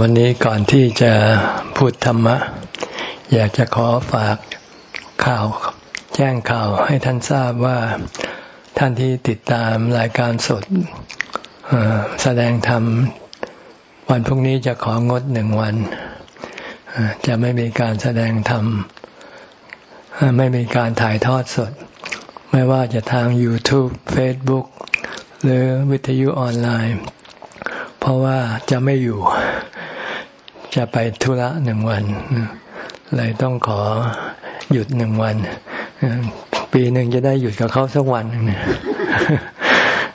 วันนี้ก่อนที่จะพูดธรรมะ อยากจะขอฝากข่าว แจ้งข่าวให้ท่านทราบว่าท่านที่ติดตามรายการสดแสดงธรรม วันพรุ่งนี้จะของดหนึ่งวัน จะไม่มีการแสดงธรรม ไม่มีการถ่ายทอดสด ไม่ว่าจะทาง YouTube Facebook หรือวิทยุออนไลน์ ราะว่าจะไม่อยู่ จะไปธุระหนึ่งวันเลยต้องขอหยุดหนึ่งวัน ปีหนึ่งจะได้หยุดกับเขาสักวันเนี่ย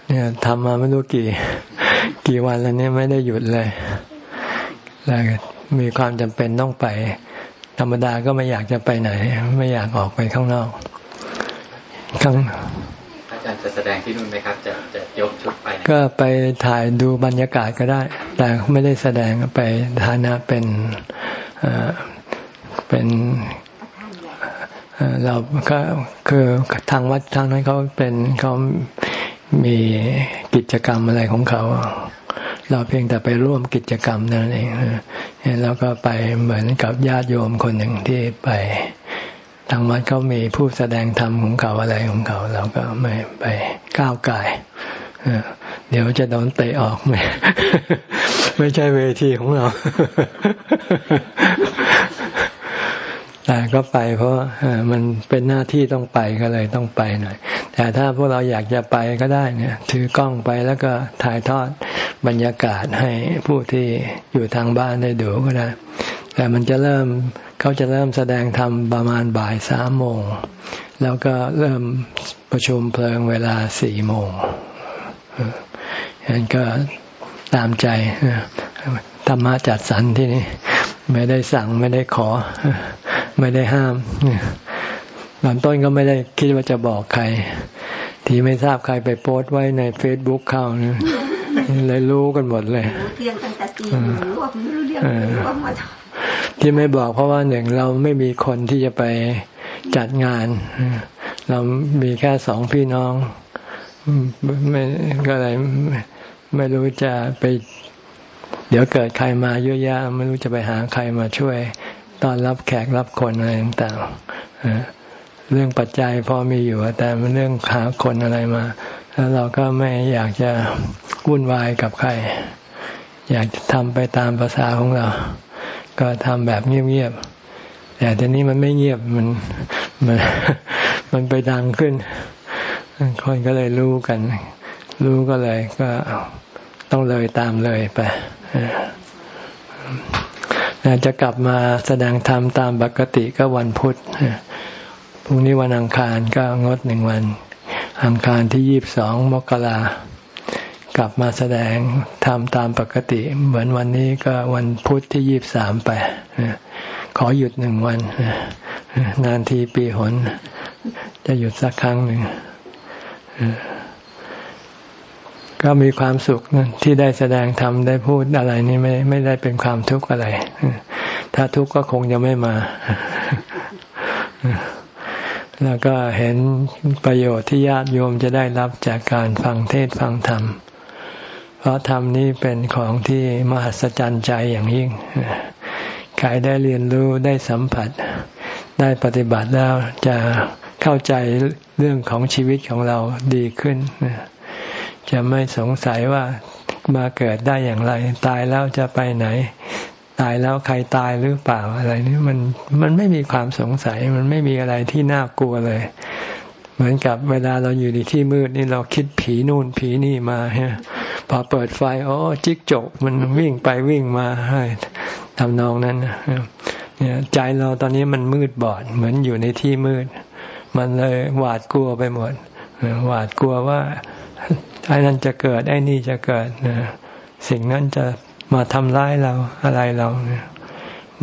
เนี่ยทำมาไม่รู้กี่ กี่วันแล้วเนี่ยไม่ได้หยุดเลยแล้วมีความจำเป็นต้องไป ธรรมดาก็ไม่อยากจะไปไหน ไม่อยากออกไปข้างนอกข้าง จะแสดงที่นู่นไหมครับ จะจะยกชุดไป ก็ไปถ่ายดูบรรยากาศก็ได้ แต่ไม่ได้แสดงไปฐานะเป็นเป็นเราก็คือทางวัดทางนั้นเขาเป็นเขามีกิจกรรมอะไรของเขา เราเพียงแต่ไปร่วมกิจกรรมนั่นเองแล้วก็ไปเหมือนกับญาติโยมคนหนึ่งที่ไป ทางวัดเขามีผู้แสดงธรรมของเขาอะไรของเขา เราก็ไม่ไปก้าวไก่เดี๋ยวจะโดนเตะออกไหมไม่ใช่เวทีของเรา แต่ก็ไปเพราะมันเป็นหน้าที่ต้องไปก็เลยต้องไปหน่อย แต่ถ้าพวกเราอยากจะไปก็ได้เนี่ย ถือกล้องไปแล้วก็ถ่ายทอดบรรยากาศให้ผู้ที่อยู่ทางบ้านได้ดูก็ได้ แต่มันจะเริ่ม เขาจะเริ่มแสดงธรรมประมาณบ่ายสามโมง แล้วก็เริ่มประชุมเพลิงเวลาสี่โมงฉะนั้นก็ตามใจธรรมะจัดสรรที่นี่ไม่ได้สั่งไม่ได้ขอ ไม่ได้ห้ามตอนต้นก็ไม่ได้คิดว่าจะบอกใคร ที่ไม่ทราบใครไปโพสต์ไว้ในเฟซบุ๊กเขาเนี่ยเลยรู้กันหมดเลยเที่ยงตั้งแต่ตีรู้ว่าไม่รู้เรื่องว่า ที่ไม่บอกเพราะว่าหนึ่งเราไม่มีคนที่จะไปจัดงาน เรามีแค่สองพี่น้องไม่ก็เลยไม่รู้จะไป เดี๋ยวเกิดใครมาเยอะแยะไม่รู้จะไปหาใครมาช่วยตอนรับแขกรับคนอะไรต่างๆเรื่องปัจจัยพอมีอยู่แต่เรื่องหาคนอะไรมา แล้วเราก็ไม่อยากจะวุ่นวายกับใคร อยากจะทำไปตามภาษาของเรา ก็ทำแบบเงียบๆแต่ทีนี้มันไม่เงียบมันมันมันไปดังขึ้น คนก็เลยรู้กัน รู้ก็เลยก็ต้องเลยตามเลยไปจะกลับมาแสดงธรรมตามปกติก็วันพุธพรุ่งนี้วันอังคารก็งดหนึ่งวัน อังคารที่ยี่บสองมกรา กลับมาแสดงธรรมตามปกติ เหมือนวันนี้ก็วันพุธที่ยี่บสามไป ขอหยุดหนึ่งวัน นานทีปีหน จะหยุดสักครั้งหนึ่ง ก็มีความสุขที่ได้แสดงธรรมได้พูดอะไรนี่ไม่ไม่ได้เป็นความทุกข์อะไร ถ้าทุกข์ก็คงจะไม่มา แล้วก็เห็นประโยชน์ที่ญาติโยมจะได้รับจากการฟังเทศฟังธรรม เพราะธรรมนี้เป็นของที่มหัศจรรย์ใจอย่างยิ่งใครได้เรียนรู้ได้สัมผัส ได้ปฏิบัติแล้วจะเข้าใจเรื่องของชีวิตของเราดีขึ้น จะไม่สงสัยว่ามาเกิดได้อย่างไร ตายแล้วจะไปไหน ตายแล้วใครตายหรือเปล่าอะไรนี่มันมันไม่มีความสงสัย มันไม่มีอะไรที่น่ากลัวเลย เหมือนกับเวลาเราอยู่ในที่มืดนี่เราคิดผีนู่นผีนี่มาฮะ พอเปิดไฟอ๋อจิกจกมันวิ่งไปวิ่งมาให้ทำนองนั้นเนี่ยใจเราตอนนี้มันมืดบอด เหมือนอยู่ในที่มืด มันเลยหวาดกลัวไปหมดหวาดกลัวว่าไอ้นั่นจะเกิดไอ้นี่จะเกิดสิ่งนั้นจะมาทำร้ายเราอะไรเราเนี่ย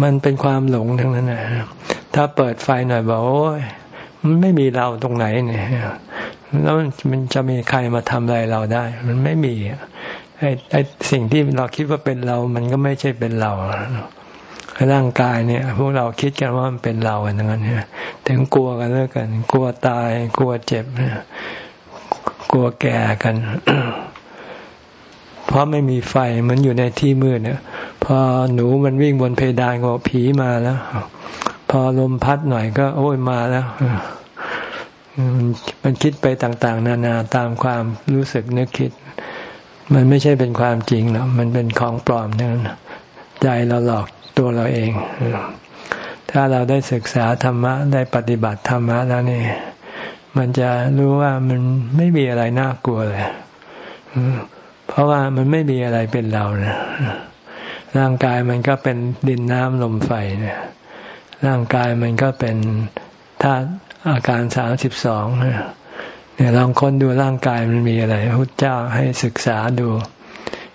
มันเป็นความหลงทั้งนั้นนะถ้าเปิดไฟหน่อยบอกโอ้ยมันไม่มีเราตรงไหนเนี่ย แล้วมันจะมีใครมาทำอะไรเราได้ มันไม่มีไอ้ไอ้สิ่งที่เราคิดว่าเป็นเรา มันก็ไม่ใช่เป็นเราร่างกายเนี่ย พวกเราคิดกันว่ามันเป็นเราอย่างนั้นเนี่ยถึงกลัวกันเลิกกัน กลัวตาย กลัวเจ็บเนี่ยกลัวแก่กัน เพราะไม่มีไฟมันอยู่ในที่มืดเนี่ยพอหนูมันวิ่งบนเพดานก็ผีมาแล้ว พอลมพัดหน่อยก็ โอ้ยมาแล้ว มันคิดไปต่าง ๆ นานาตามความรู้สึกนึกคิด มันไม่ใช่เป็นความจริงหรอกมันเป็นของปลอมนั่นใจเราหลอกตัวเราเอง ถ้าเราได้ศึกษาธรรมะ ได้ปฏิบัติธรรมะแล้วนี่ มันจะรู้ว่ามันไม่มีอะไรน่ากลัวเลยเพราะว่ามันไม่มีอะไรเป็นเรานะร่างกายมันก็เป็นดินน้ำลมไฟเนี่ยร่างกายมันก็เป็นธาตุ อาการสามสิบสองเนี่ยลองค้นดูร่างกายมันมีอะไรพุทธเจ้าให้ศึกษาดู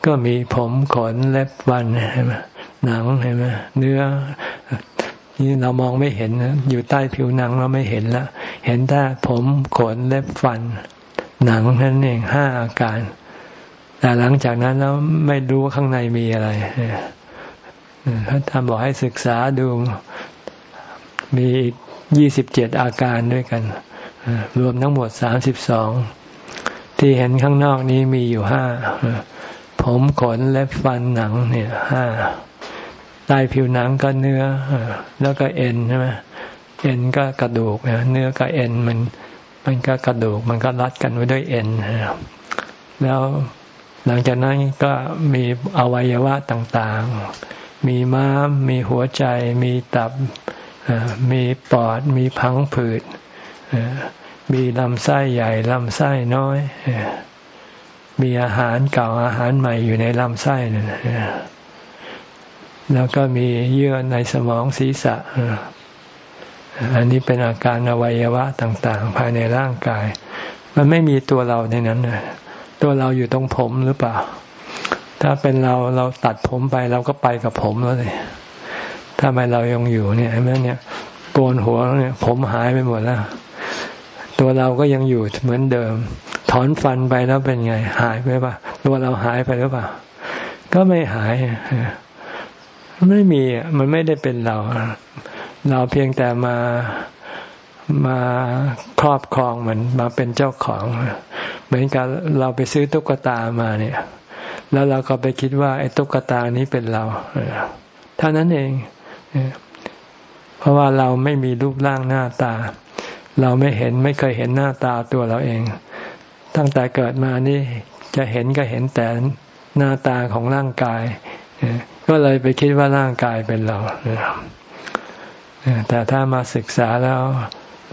ก็มีผมขนเล็บวันเห็นไหมหนังเห็นไหมเนื้อ นี่เรามองไม่เห็นอยู่ใต้ผิวหนังเราไม่เห็นแล้วเห็นแต่ผมขนเล็บฟัน หนังนั่นเองห้าอาการ แต่หลังจากนั้นแล้วไม่รู้ว่าข้างในมีอะไรพระธรรมบอกให้ศึกษาดูมีอีก ยี่สิบเจ็ดอาการด้วยกัน รวมทั้งหมดสามสิบสองที่เห็นข้างนอกนี้มีอยู่ห้าผมขนเล็บฟันหนังเนี่ยห้าใต้ผิวหนังก็เนื้อแล้วก็เอ็นใช่ไหมเอ็นก็กระดูกเนื้อกับเอ็นมัน มันก็กระดูกมันก็รัดกันไว้ด้วยเอ็นแล้วหลังจากนั้นก็มีอวัยวะต่างๆ มีม้าม มีหัวใจ มีตับ มีปอดมีพังผืดมีลำไส้ใหญ่ลำไส้น้อย มีอาหารเก่าอาหารใหม่อยู่ในลำไส้นั่นแล้วก็มีเยื่อในสมองศีรษะ อันนี้เป็นอาการอวัยวะต่าง ๆ ภายในร่างกาย มันไม่มีตัวเราในนั้นตัวเราอยู่ตรงผมหรือเปล่า ถ้าเป็นเราเราตัดผมไปเราก็ไปกับผมแล้วเลย ทำไมเรายังอยู่เนี่ยเห็นไหมเนี่ยโกนหัวเนี่ยผมหายไปหมดแล้ว ตัวเราก็ยังอยู่เหมือนเดิม ถอนฟันไปแล้วเป็นไง หายไปปะตัวเราหายไปหรือเปล่าก็ไม่หายไม่มีมันไม่ได้เป็นเรา เราเพียงแต่มามาครอบครองเหมือนมาเป็นเจ้าของ เหมือนกับเราไปซื้อตุ๊กตามาเนี่ย แล้วเราก็ไปคิดว่าไอ้ตุ๊กตานี้เป็นเราเท่านั้นเอง เพราะว่าเราไม่มีรูปร่างหน้าตา เราไม่เห็นไม่เคยเห็นหน้าตาตัวเราเอง ตั้งแต่เกิดมานี่จะเห็นก็เห็นแต่หน้าตาของร่างกาย ก็เลยไปคิดว่าร่างกายเป็นเรา แต่ถ้ามาศึกษาแล้ว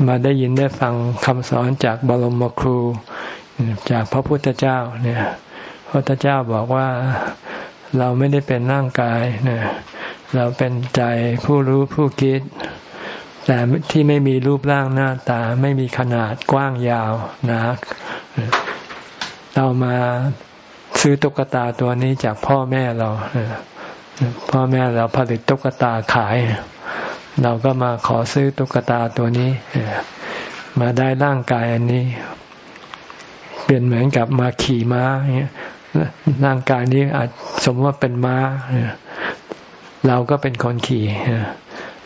มาได้ยินได้ฟังคำสอนจากบรมครู จากพระพุทธเจ้าเนี่ยพระพุทธเจ้าบอกว่าเราไม่ได้เป็นร่างกายเนี่ย เราเป็นใจผู้รู้ผู้คิด แต่ที่ไม่มีรูปร่างหน้าตาไม่มีขนาดกว้างยาวนะเรามาซื้อตุ๊กตาตัวนี้จากพ่อแม่เราพ่อแม่เราผลิตตุ๊กตาขาย เราก็มาขอซื้อตุ๊กตาตัวนี้มาได้ร่างกายอันนี้ เปลี่ยนเหมือนกับมาขี่ม้าร่างกายนี้อาจสมมติว่าเป็นม้า เราก็เป็นคนขี่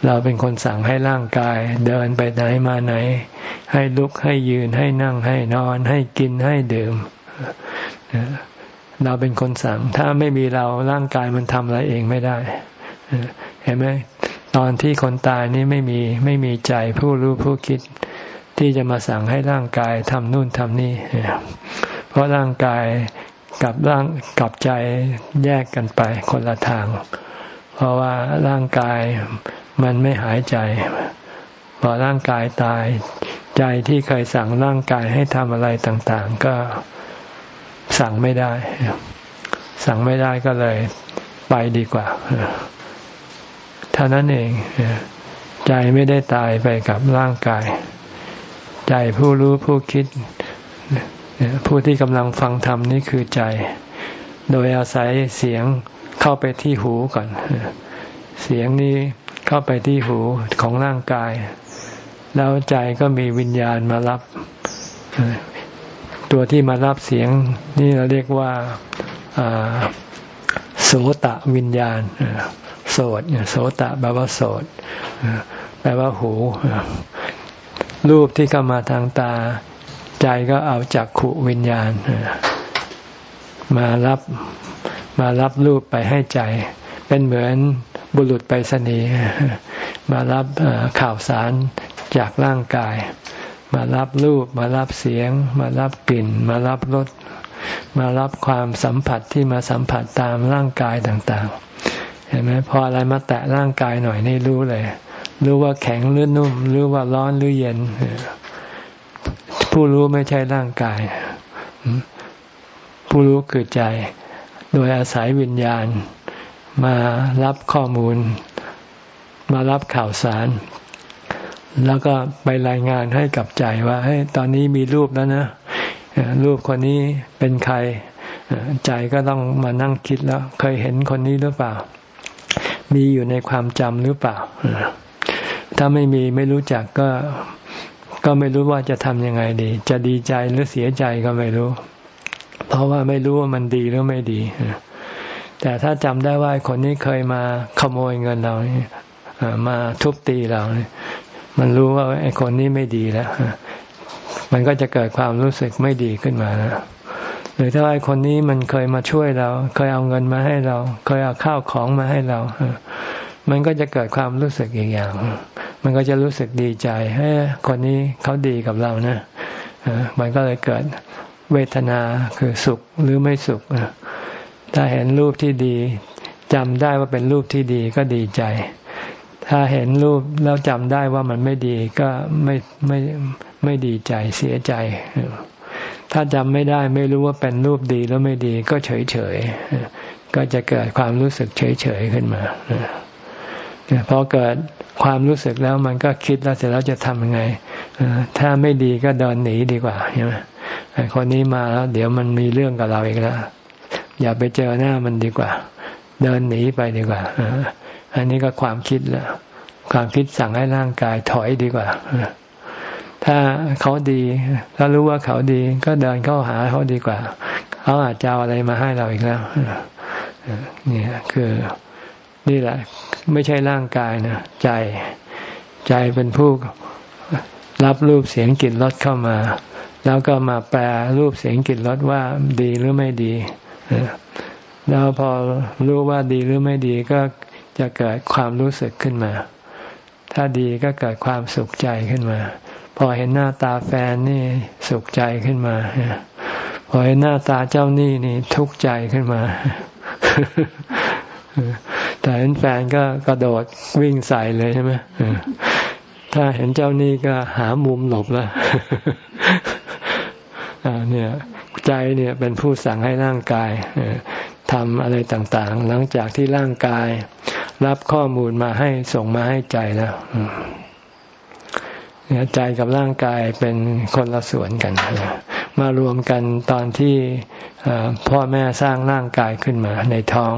เราเป็นคนสั่งให้ร่างกาย เดินไปไหนมาไหน ให้ลุกให้ยืนให้นั่งให้นอน ให้กินให้ดื่ม เราเป็นคนสั่ง ถ้าไม่มีเราร่างกายมันทำอะไรเองไม่ได้ เห็นไหมตอนที่คนตายนี่ไม่มีไม่มีใจผู้รู้ผู้คิด ที่จะมาสั่งให้ร่างกายทำนู่นทำนี่ เพราะร่างกายกับร่างกับใจแยกกันไปคนละทาง เพราะว่าร่างกายมันไม่หายใจ พอร่างกายตาย ใจที่เคยสั่งร่างกายให้ทำอะไรต่างๆ ก็สั่งไม่ได้ สั่งไม่ได้ก็เลยไปดีกว่าเท่านั้นเอง ใจไม่ได้ตายไปกับร่างกาย ใจผู้รู้ผู้คิด ผู้ที่กำลังฟังธรรมนี่คือใจ โดยอาศัยเสียง เข้าไปที่หูก่อน เสียงนี้เข้าไปที่หูของร่างกาย แล้วใจก็มีวิญญาณมารับ ตัวที่มารับเสียงนี่เราเรียกว่าโสตะวิญญาณโสดโสตะแปลว่าโสดแปลว่าหู รูปที่เข้ามาทางตา ใจก็เอาจากขุวิญญาณ มารับมารับรูปไปให้ใจ เป็นเหมือนบุรุษไปรษณีย์มารับข่าวสารจากร่างกาย มารับรูป มารับเสียง มารับกลิ่น มารับรสมารับความสัมผัสที่มาสัมผัสตามร่างกายต่างๆ เห็นไหมพออะไรมาแตะร่างกายหน่อยนี่รู้เลย รู้ว่าแข็งหรือนุ่ม รู้ว่าร้อนหรือเย็น ผู้รู้ไม่ใช่ร่างกาย ผู้รู้คือใจ โดยอาศัยวิญญาณ มารับข้อมูล มารับข่าวสาร แล้วก็ไปรายงานให้กับใจว่าให้ตอนนี้มีรูปแล้วนะรูปคนนี้เป็นใคร ใจก็ต้องมานั่งคิดแล้ว เคยเห็นคนนี้หรือเปล่า มีอยู่ในความจำหรือเปล่า ถ้าไม่มีไม่รู้จักก็ก็ไม่รู้ว่าจะทำยังไงดี จะดีใจหรือเสียใจก็ไม่รู้ เพราะว่าไม่รู้ว่ามันดีหรือไม่ดี แต่ถ้าจำได้ว่าคนนี้เคยมาขโมยเงินเรามาทุบตีเรา มันรู้ว่าไอ้คนนี้ไม่ดีแล้ว มันก็จะเกิดความรู้สึกไม่ดีขึ้นมานะหรือถ้าไอ้คนนี้มันเคยมาช่วยเรา เคยเอาเงินมาให้เรา เคยเอาข้าวของมาให้เรา มันก็จะเกิดความรู้สึกอีกอย่าง มันก็จะรู้สึกดีใจให้คนนี้เขาดีกับเรานะมันก็เลยเกิด เวทนาคือสุขหรือไม่สุขถ้าเห็นรูปที่ดีจำได้ว่าเป็นรูปที่ดีก็ดีใจ ถ้าเห็นรูปแล้วจำได้ว่ามันไม่ดีก็ไม่ไม่ไม่ดีใจเสียใจ ถ้าจำไม่ได้ไม่รู้ว่าเป็นรูปดีแล้วไม่ดีก็เฉยเฉยก็จะเกิดความรู้สึกเฉยเฉยขึ้นมาพอเกิดความรู้สึกแล้วมันก็คิดแล้วเสร็จแล้วจะทำยังไงถ้าไม่ดีก็เดินหนีดีกว่าใช่ไหม คนนี้มาแล้วเดี๋ยวมันมีเรื่องกับเราอีกแล้วอย่าไปเจอหน้ามันดีกว่า เดินหนีไปดีกว่าอันนี้ก็ความคิดแล้วความคิดสั่งให้ร่างกายถอยดีกว่าถ้าเขาดี ถ้ารู้ว่าเขาดี ก็เดินเข้าหาเขาดีกว่า เขาอาจจะเอาอะไรมาให้เราอีกแล้วนี่คือนี่แหละ ไม่ใช่ร่างกายนะใจใจเป็นผู้รับรูปเสียงกลิ่นรสเข้ามา แล้วก็มาแปลรูปเสียงกลิ่นรสว่าดีหรือไม่ดี แล้วพอรู้ว่าดีหรือไม่ดีก็จะเกิดความรู้สึกขึ้นมา ถ้าดีก็เกิดความสุขใจขึ้นมา พอเห็นหน้าตาแฟนนี่สุขใจขึ้นมา พอเห็นหน้าตาเจ้านี่นี่ทุกข์ใจขึ้นมา แต่เห็นแฟนก็กระโดดวิ่งใส่เลยใช่ไหมถ้าเห็นเจ้านี่ก็หามุมหลบแล้ว เนี่ยใจเนี่ยเป็นผู้สั่งให้ร่างกายทำอะไรต่างๆ หลังจากที่ร่างกาย รับข้อมูลมาให้ส่งมาให้ใจแล้วใจกับร่างกายเป็นคนละส่วนกัน มารวมกันตอนที่พ่อแม่สร้างร่างกายขึ้นมาในท้อง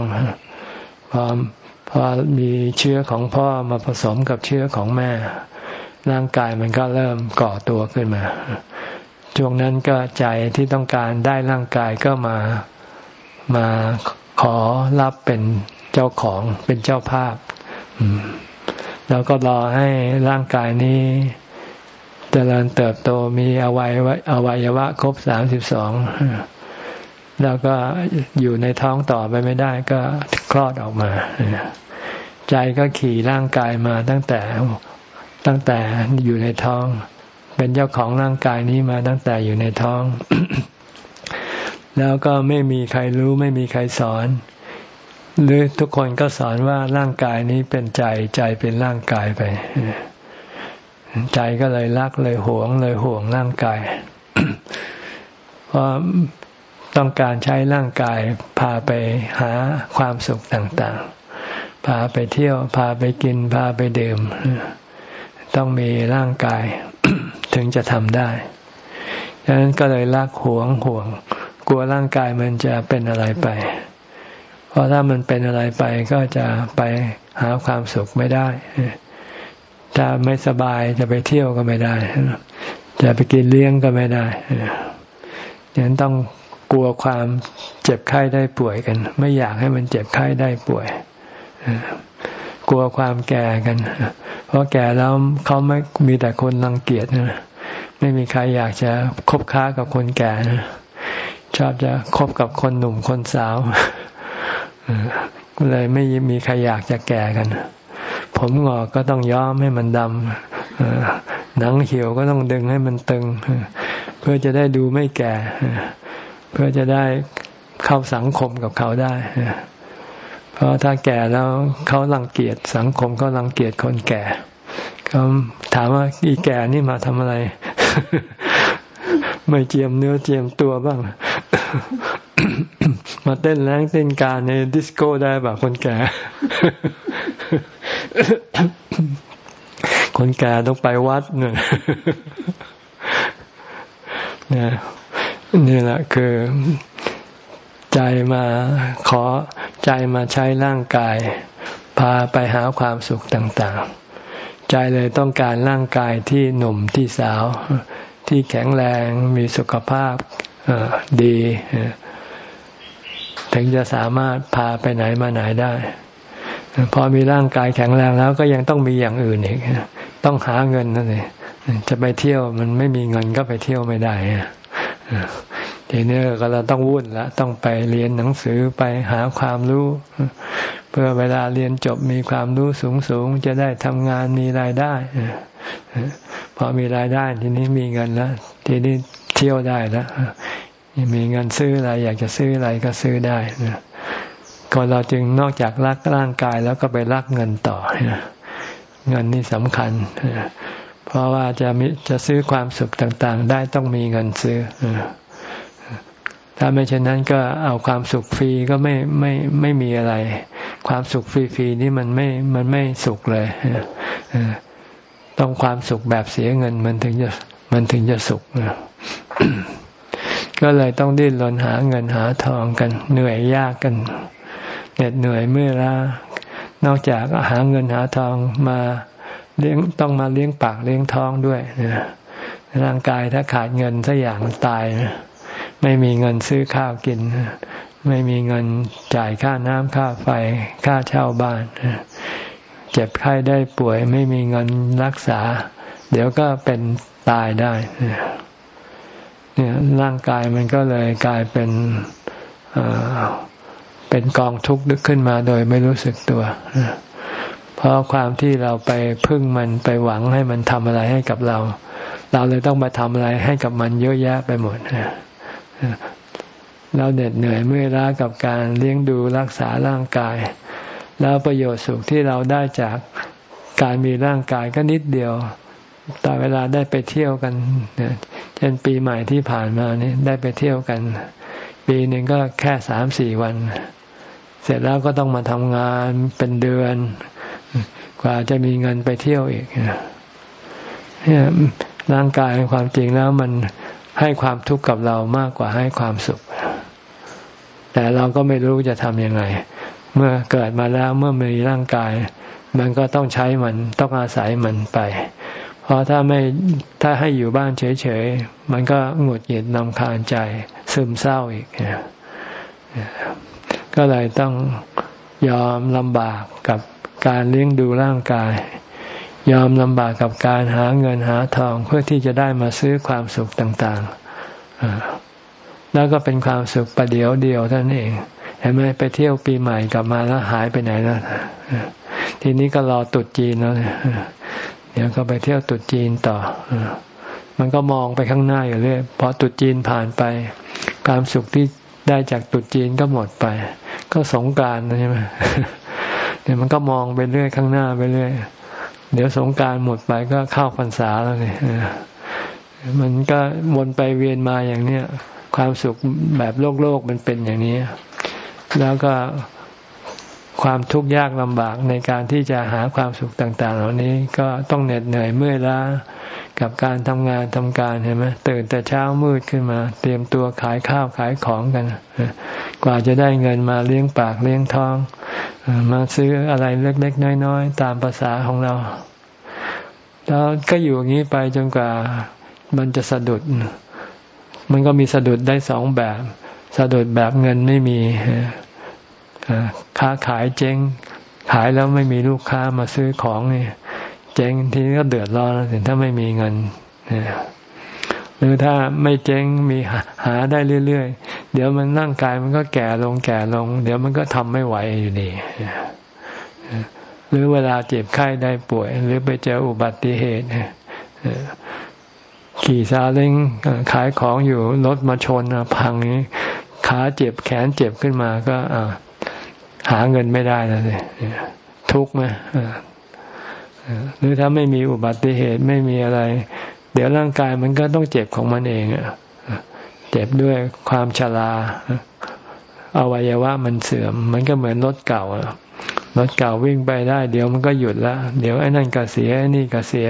พอพอมีเชื้อของพ่อมาผสมกับเชื้อของแม่ ร่างกายมันก็เริ่มก่อตัวขึ้นมา ช่วงนั้นก็ใจที่ต้องการได้ร่างกายก็มามาขอรับเป็นเจ้าของเป็นเจ้าภาพแล้วก็รอให้ร่างกายนี้จริญเติบโตมีอวัยวะอวัยวะครบสามสิบสองแล้วก็อยู่ในท้องต่อไปไม่ได้ก็คลอดออกมา ใจก็ขี่ร่างกายมาตั้งแต่ตั้งแต่อยู่ในท้อง เป็นเจ้าของร่างกายนี้มาตั้งแต่อยู่ในท้อง แล้วก็ไม่มีใครรู้ไม่มีใครสอน หรือทุกคนก็สอนว่าร่างกายนี้เป็นใจใจเป็นร่างกายไป ใจก็เลยรักเลยหวงเลยห่วงร่างกาย เพราะต้องการใช้ร่างกายพาไปหาความสุขต่างๆ พาไปเที่ยว พาไปกิน พาไปดื่ม ต้องมีร่างกาย ถึงจะทำได้ดังนั้นก็เลยรักหวงห่วง กลัวร่างกายมันจะเป็นอะไรไป เพราะถ้ามันเป็นอะไรไปก็จะไปหาความสุขไม่ได้ถ้าไม่สบายจะไปเที่ยวก็ไม่ได้ จะไปกินเลี้ยงก็ไม่ได้ฉะนั้นต้องกลัวความเจ็บไข้ได้ป่วยกัน ไม่อยากให้มันเจ็บไข้ได้ป่วย กลัวความแก่กัน เพราะแก่แล้วเขาไม่มีแต่คนรังเกียจนะไม่มีใครอยากจะคบค้ากับคนแก่นะชอบจะคบกับคนหนุ่มคนสาวเลยไม่มีใครอยากจะแก่กัน ผมงอกก็ต้องย้อมให้มันดำหนังเหี่ยวก็ต้องดึงให้มันตึง เพื่อจะได้ดูไม่แก่ เพื่อจะได้เข้าสังคมกับเขาได้ เพราะถ้าแก่แล้วเขารังเกียจสังคมก็รังเกียจคนแก่เขาถามว่าอีแก่นี่มาทำอะไร ไม่เจียมเนื้อเจียมตัวบ้าง มาเต้นแรงเต้นการในดิสโก้ได้แบบคนแก่ คนแก่ต้องไปวัดเนี่ยนี่แหละคือใจมาขอ ใจมาใช้ร่างกาย พาไปหาความสุขต่างๆ ใจเลยต้องการร่างกายที่หนุ่มที่สาว ที่แข็งแรงมีสุขภาพดี ถึงจะสามารถพาไปไหนมาไหนได้ พอมีร่างกายแข็งแรงแล้วก็ยังต้องมีอย่างอื่นอีกต้องหาเงินนั่นเองจะไปเที่ยวมันไม่มีเงินก็ไปเที่ยวไม่ได้ ทีนี้ก็เราต้องวุ่นละต้องไปเรียนหนังสือไปหาความรู้ เพื่อเวลาเรียนจบมีความรู้สูงสูงจะได้ทำงานมีรายได้พอมีรายได้ทีนี้มีเงินแล้วทีนี้เที่ยวได้แล้วมีเงินซื้ออะไร อยากจะซื้ออะไรก็ซื้อได้นะคนเราจึงนอกจากรักร่างกายแล้วก็ไปรักเงินต่อเงินนี่สำคัญเพราะว่าจะมีจะซื้อความสุขต่าง ๆ ได้ต้องมีเงินซื้อ ถ้าไม่เช่นนั้นก็เอาความสุขฟรีก็ไม่ไม่ไม่มีอะไร ความสุขฟรีๆนี่มันไม่มันไม่สุขเลยต้องความสุขแบบเสียเงินมันถึงจะมันถึงจะสุขก็เลยต้องดิ้นรนหาเงินหาทองกัน เหนื่อยยากกันเหน็ดเหนื่อยเมื่อลานอกจากหาเงินหาทองมาเลี้ยงต้องมาเลี้ยงปากเลี้ยงท้องด้วยร่างกายถ้าขาดเงินสักอย่างตาย ไม่มีเงินซื้อข้าวกิน ไม่มีเงินจ่ายค่าน้ำค่าไฟค่าเช่าบ้านเจ็บไข้ได้ป่วย ไม่มีเงินรักษา เดี๋ยวก็เป็นตายได้เนี่ยร่างกายมันก็เลยกลายเป็นเป็นกองทุกข์ขึ้นมาโดยไม่รู้สึกตัว เพราะความที่เราไปพึ่งมันไปหวังให้มันทำอะไรให้กับเรา เราเลยต้องมาทำอะไรให้กับมันเยอะแยะไปหมด เราเหน็ดเหนื่อยเมื่อยล้ากับการเลี้ยงดูรักษาร่างกาย แล้วประโยชน์สุขที่เราได้จากการมีร่างกายก็นิดเดียวต่เวลาได้ไปเที่ยวกันเช่นปีใหม่ที่ผ่านมานี่ได้ไปเที่ยวกัน ปีหนึ่งก็แค่สามสี่วัน เสร็จแล้วก็ต้องมาทำงานเป็นเดือน กว่าจะมีเงินไปเที่ยวอีกเนี่ยร่างกายความจริงแล้วมัน ให้ความทุกข์กับเรามากกว่าให้ความสุข แต่เราก็ไม่รู้จะทำยังไง เมื่อเกิดมาแล้วเมื่อมีร่างกาย มันก็ต้องใช้มันต้องอาศัยมันไป เพราะถ้าไม่ถ้าให้อยู่บ้านเฉยๆ มันก็หงุดหงิดนำคาญใจซึมเศร้าอีก ก็เลยต้องยอมลำบากกับการเลี้ยงดูร่างกาย ยอมลำบากกับการหาเงินหาทองเพื่อที่จะได้มาซื้อความสุขต่างๆ แล้วก็เป็นความสุขประเดียวเดียวท่านเองเห็นไหมไปเที่ยวปีใหม่กลับมาแล้วหายไปไหนแล้วทีนี้ก็รอตุดจีนแล้วเนี่ยเดี๋ยวก็ไปเที่ยวตุดจีนต่อมันก็มองไปข้างหน้าอยู่เรื่อยพอตุดจีนผ่านไป ความสุขที่ได้จากตุดจีนก็หมดไป ก็สงการใช่ไหมเดี๋ยวมันก็มองไปเรื่อยข้างหน้าไปเรื่อย เดี๋ยวสงการหมดไปก็เข้าพรรษาแล้วเนี่ยมันก็วนไปเวียนมาอย่างเนี้ยความสุขแบบโลกโลกมันเป็นอย่างนี้ แล้วก็ความทุกข์ยากลำบากในการที่จะหาความสุขต่าง ๆ เหล่านี้ก็ต้องเหน็ดเหนื่อยเมื่อยล้า กับการทำงานทำการเห็นไหมตื่นแต่เช้ามืดขึ้นมา เตรียมตัวขายข้าวขายของกัน กว่าจะได้เงินมาเลี้ยงปากเลี้ยงท้อง มาซื้ออะไรเล็กๆน้อยๆ ตามภาษาของเรา แล้วก็อยู่อย่างนี้ไปจนกว่ามันจะสะดุด มันก็มีสะดุดได้สองแบบ สะดุดแบบเงินไม่มีค้าขายเจ๊งขายแล้วไม่มีลูกค้ามาซื้อของเนี่ย เจ๊งทีนี้ก็เดือดร้อนถึงถ้าไม่มีเงินหรือถ้าไม่เจ๊งมีหาได้เรื่อยๆ เดี๋ยวมันร่างกายมันก็แก่ลงแก่ลง เดี๋ยวมันก็ทำไม่ไหวอยู่ดีหรือเวลาเจ็บไข้ได้ป่วย หรือไปเจออุบัติเหตุขี่ซาเล้งขายของอยู่รถมาชนพังนี้ขาเจ็บแขนเจ็บขึ้นมาก็หาเงินไม่ได้แล้วเลยทุกข์ไหม หรือถ้าไม่มีอุบัติเหตุไม่มีอะไร เดี๋ยวร่างกายมันก็ต้องเจ็บของมันเองอะเจ็บด้วยความชราอวัยวะมันเสื่อม มันก็เหมือนรถเก่ารถเก่าวิ่งไปได้ เดี๋ยวมันก็หยุดละเดี๋ยวไอ้นั่นก็เสียไอ้นี่ก็เสีย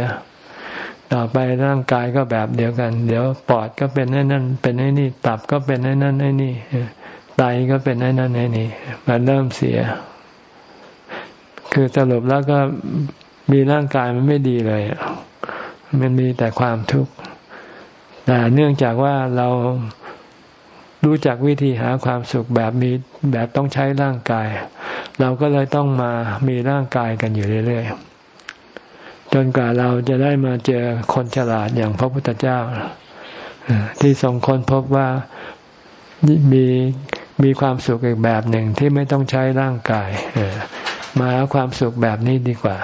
ต่อไปร่างกายก็แบบเดียวกัน เดี๋ยวปอดก็เป็นไอ้นั่น เป็นไอ้นี่ ตับก็เป็นไอ้นั่นไอ้นี่ไตก็เป็นไอ้นั่นไอ้นี่มันเริ่มเสีย คือสรุปแล้วก็ มีร่างกายมันไม่ดีเลย มันมีแต่ความทุกข์ แต่เนื่องจากว่าเรารู้จักวิธีหาความสุขแบบมีแบบต้องใช้ร่างกาย เราก็เลยต้องมามีร่างกายกันอยู่เรื่อยๆ จนกว่าเราจะได้มาเจอคนฉลาดอย่างพระพุทธเจ้า ที่ทรงค้นพบว่ามีมีความสุขอีกแบบหนึ่งที่ไม่ต้องใช้ร่างกายมาหาความสุขแบบนี้ดีกว่า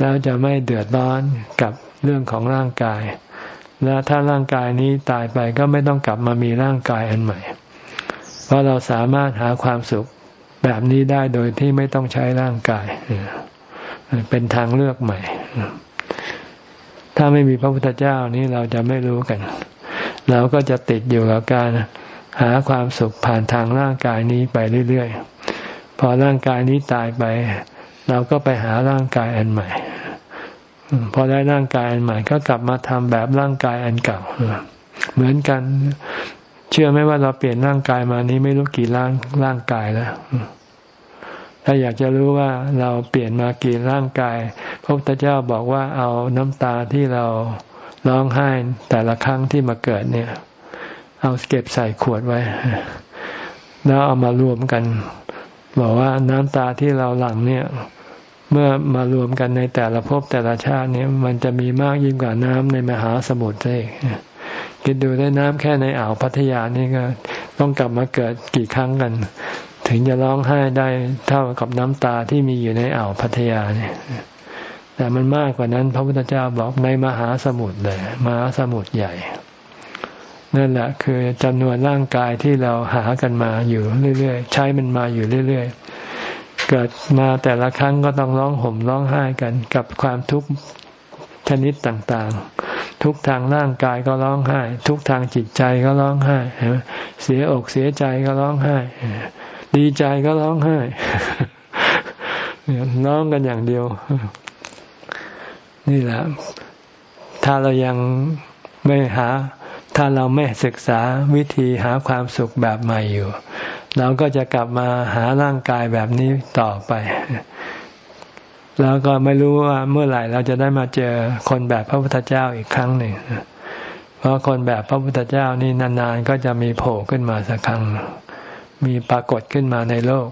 แล้วจะไม่เดือดร้อนกับเรื่องของร่างกาย แล้วถ้าร่างกายนี้ตายไปก็ไม่ต้องกลับมามีร่างกายอันใหม่ เพราะเราสามารถหาความสุขแบบนี้ได้โดยที่ไม่ต้องใช้ร่างกาย เป็นทางเลือกใหม่ ถ้าไม่มีพระพุทธเจ้านี้เราจะไม่รู้กัน เราก็จะติดอยู่กับการหาความสุขผ่านทางร่างกายนี้ไปเรื่อยๆ พอร่างกายนี้ตายไป เราก็ไปหาร่างกายอันใหม่ พอได้ร่างกายอันใหม่ ก็กลับมาทำแบบร่างกายอันเก่า เหมือนกัน เชื่อไหมว่าเราเปลี่ยนร่างกายมานี้ไม่รู้กี่ร่างร่างกายแล้วถ้าอยากจะรู้ว่าเราเปลี่ยนมากี่ร่างกาย พระพุทธเจ้าบอกว่าเอาน้ำตาที่เราร้องไห้แต่ละครั้งที่มาเกิดเนี่ย เอาเก็บใส่ขวดไว้ แล้วเอามารวมกัน บอกว่าน้ำตาที่เราหลั่งเนี่ย เมื่อมารวมกันในแต่ละภพแต่ละชาติเนี้มันจะมีมากยิ่งกว่าน้ำในมหาสมุทรเองคิดดูได้น้ำแค่ในอ่าวพัทยานี่ก็ต้องกลับมาเกิดกี่ครั้งกัน ถึงจะร้องไห้ได้เท่ากับน้ำตาที่มีอยู่ในอ่าวพัทยาเนี่ยแต่มันมากกว่านั้น พระพุทธเจ้าบอกในมหาสมุทรเลย มหาสมุทรใหญ่ นั่นแหละคือจำนวนร่างกายที่เราหากันมาอยู่เรื่อยๆ ใช้มันมาอยู่เรื่อยๆ เกิดมาแต่ละครั้งก็ต้องร้องห่มร้องไห้กันกับความทุกข์ชนิดต่างๆ ทุกทางร่างกายก็ร้องไห้ ทุกทางจิตใจก็ร้องไห้ เสียอกเสียใจก็ร้องไห้ ดีใจก็ร้องไห้ร้องกันอย่างเดียว นี่แหละ ถ้าเรายังไม่หา ถ้าเราไม่ศึกษาวิธีหาความสุขแบบใหม่อยู่ เราก็จะกลับมาหาร่างกายแบบนี้ต่อไป แล้วก็ไม่รู้ว่าเมื่อไหร่เราจะได้มาเจอคนแบบพระพุทธเจ้าอีกครั้งหนึ่งเพราะคนแบบพระพุทธเจ้านี่นานๆก็จะมีโผล่ขึ้นมาสักครั้ง มีปรากฏขึ้นมาในโลก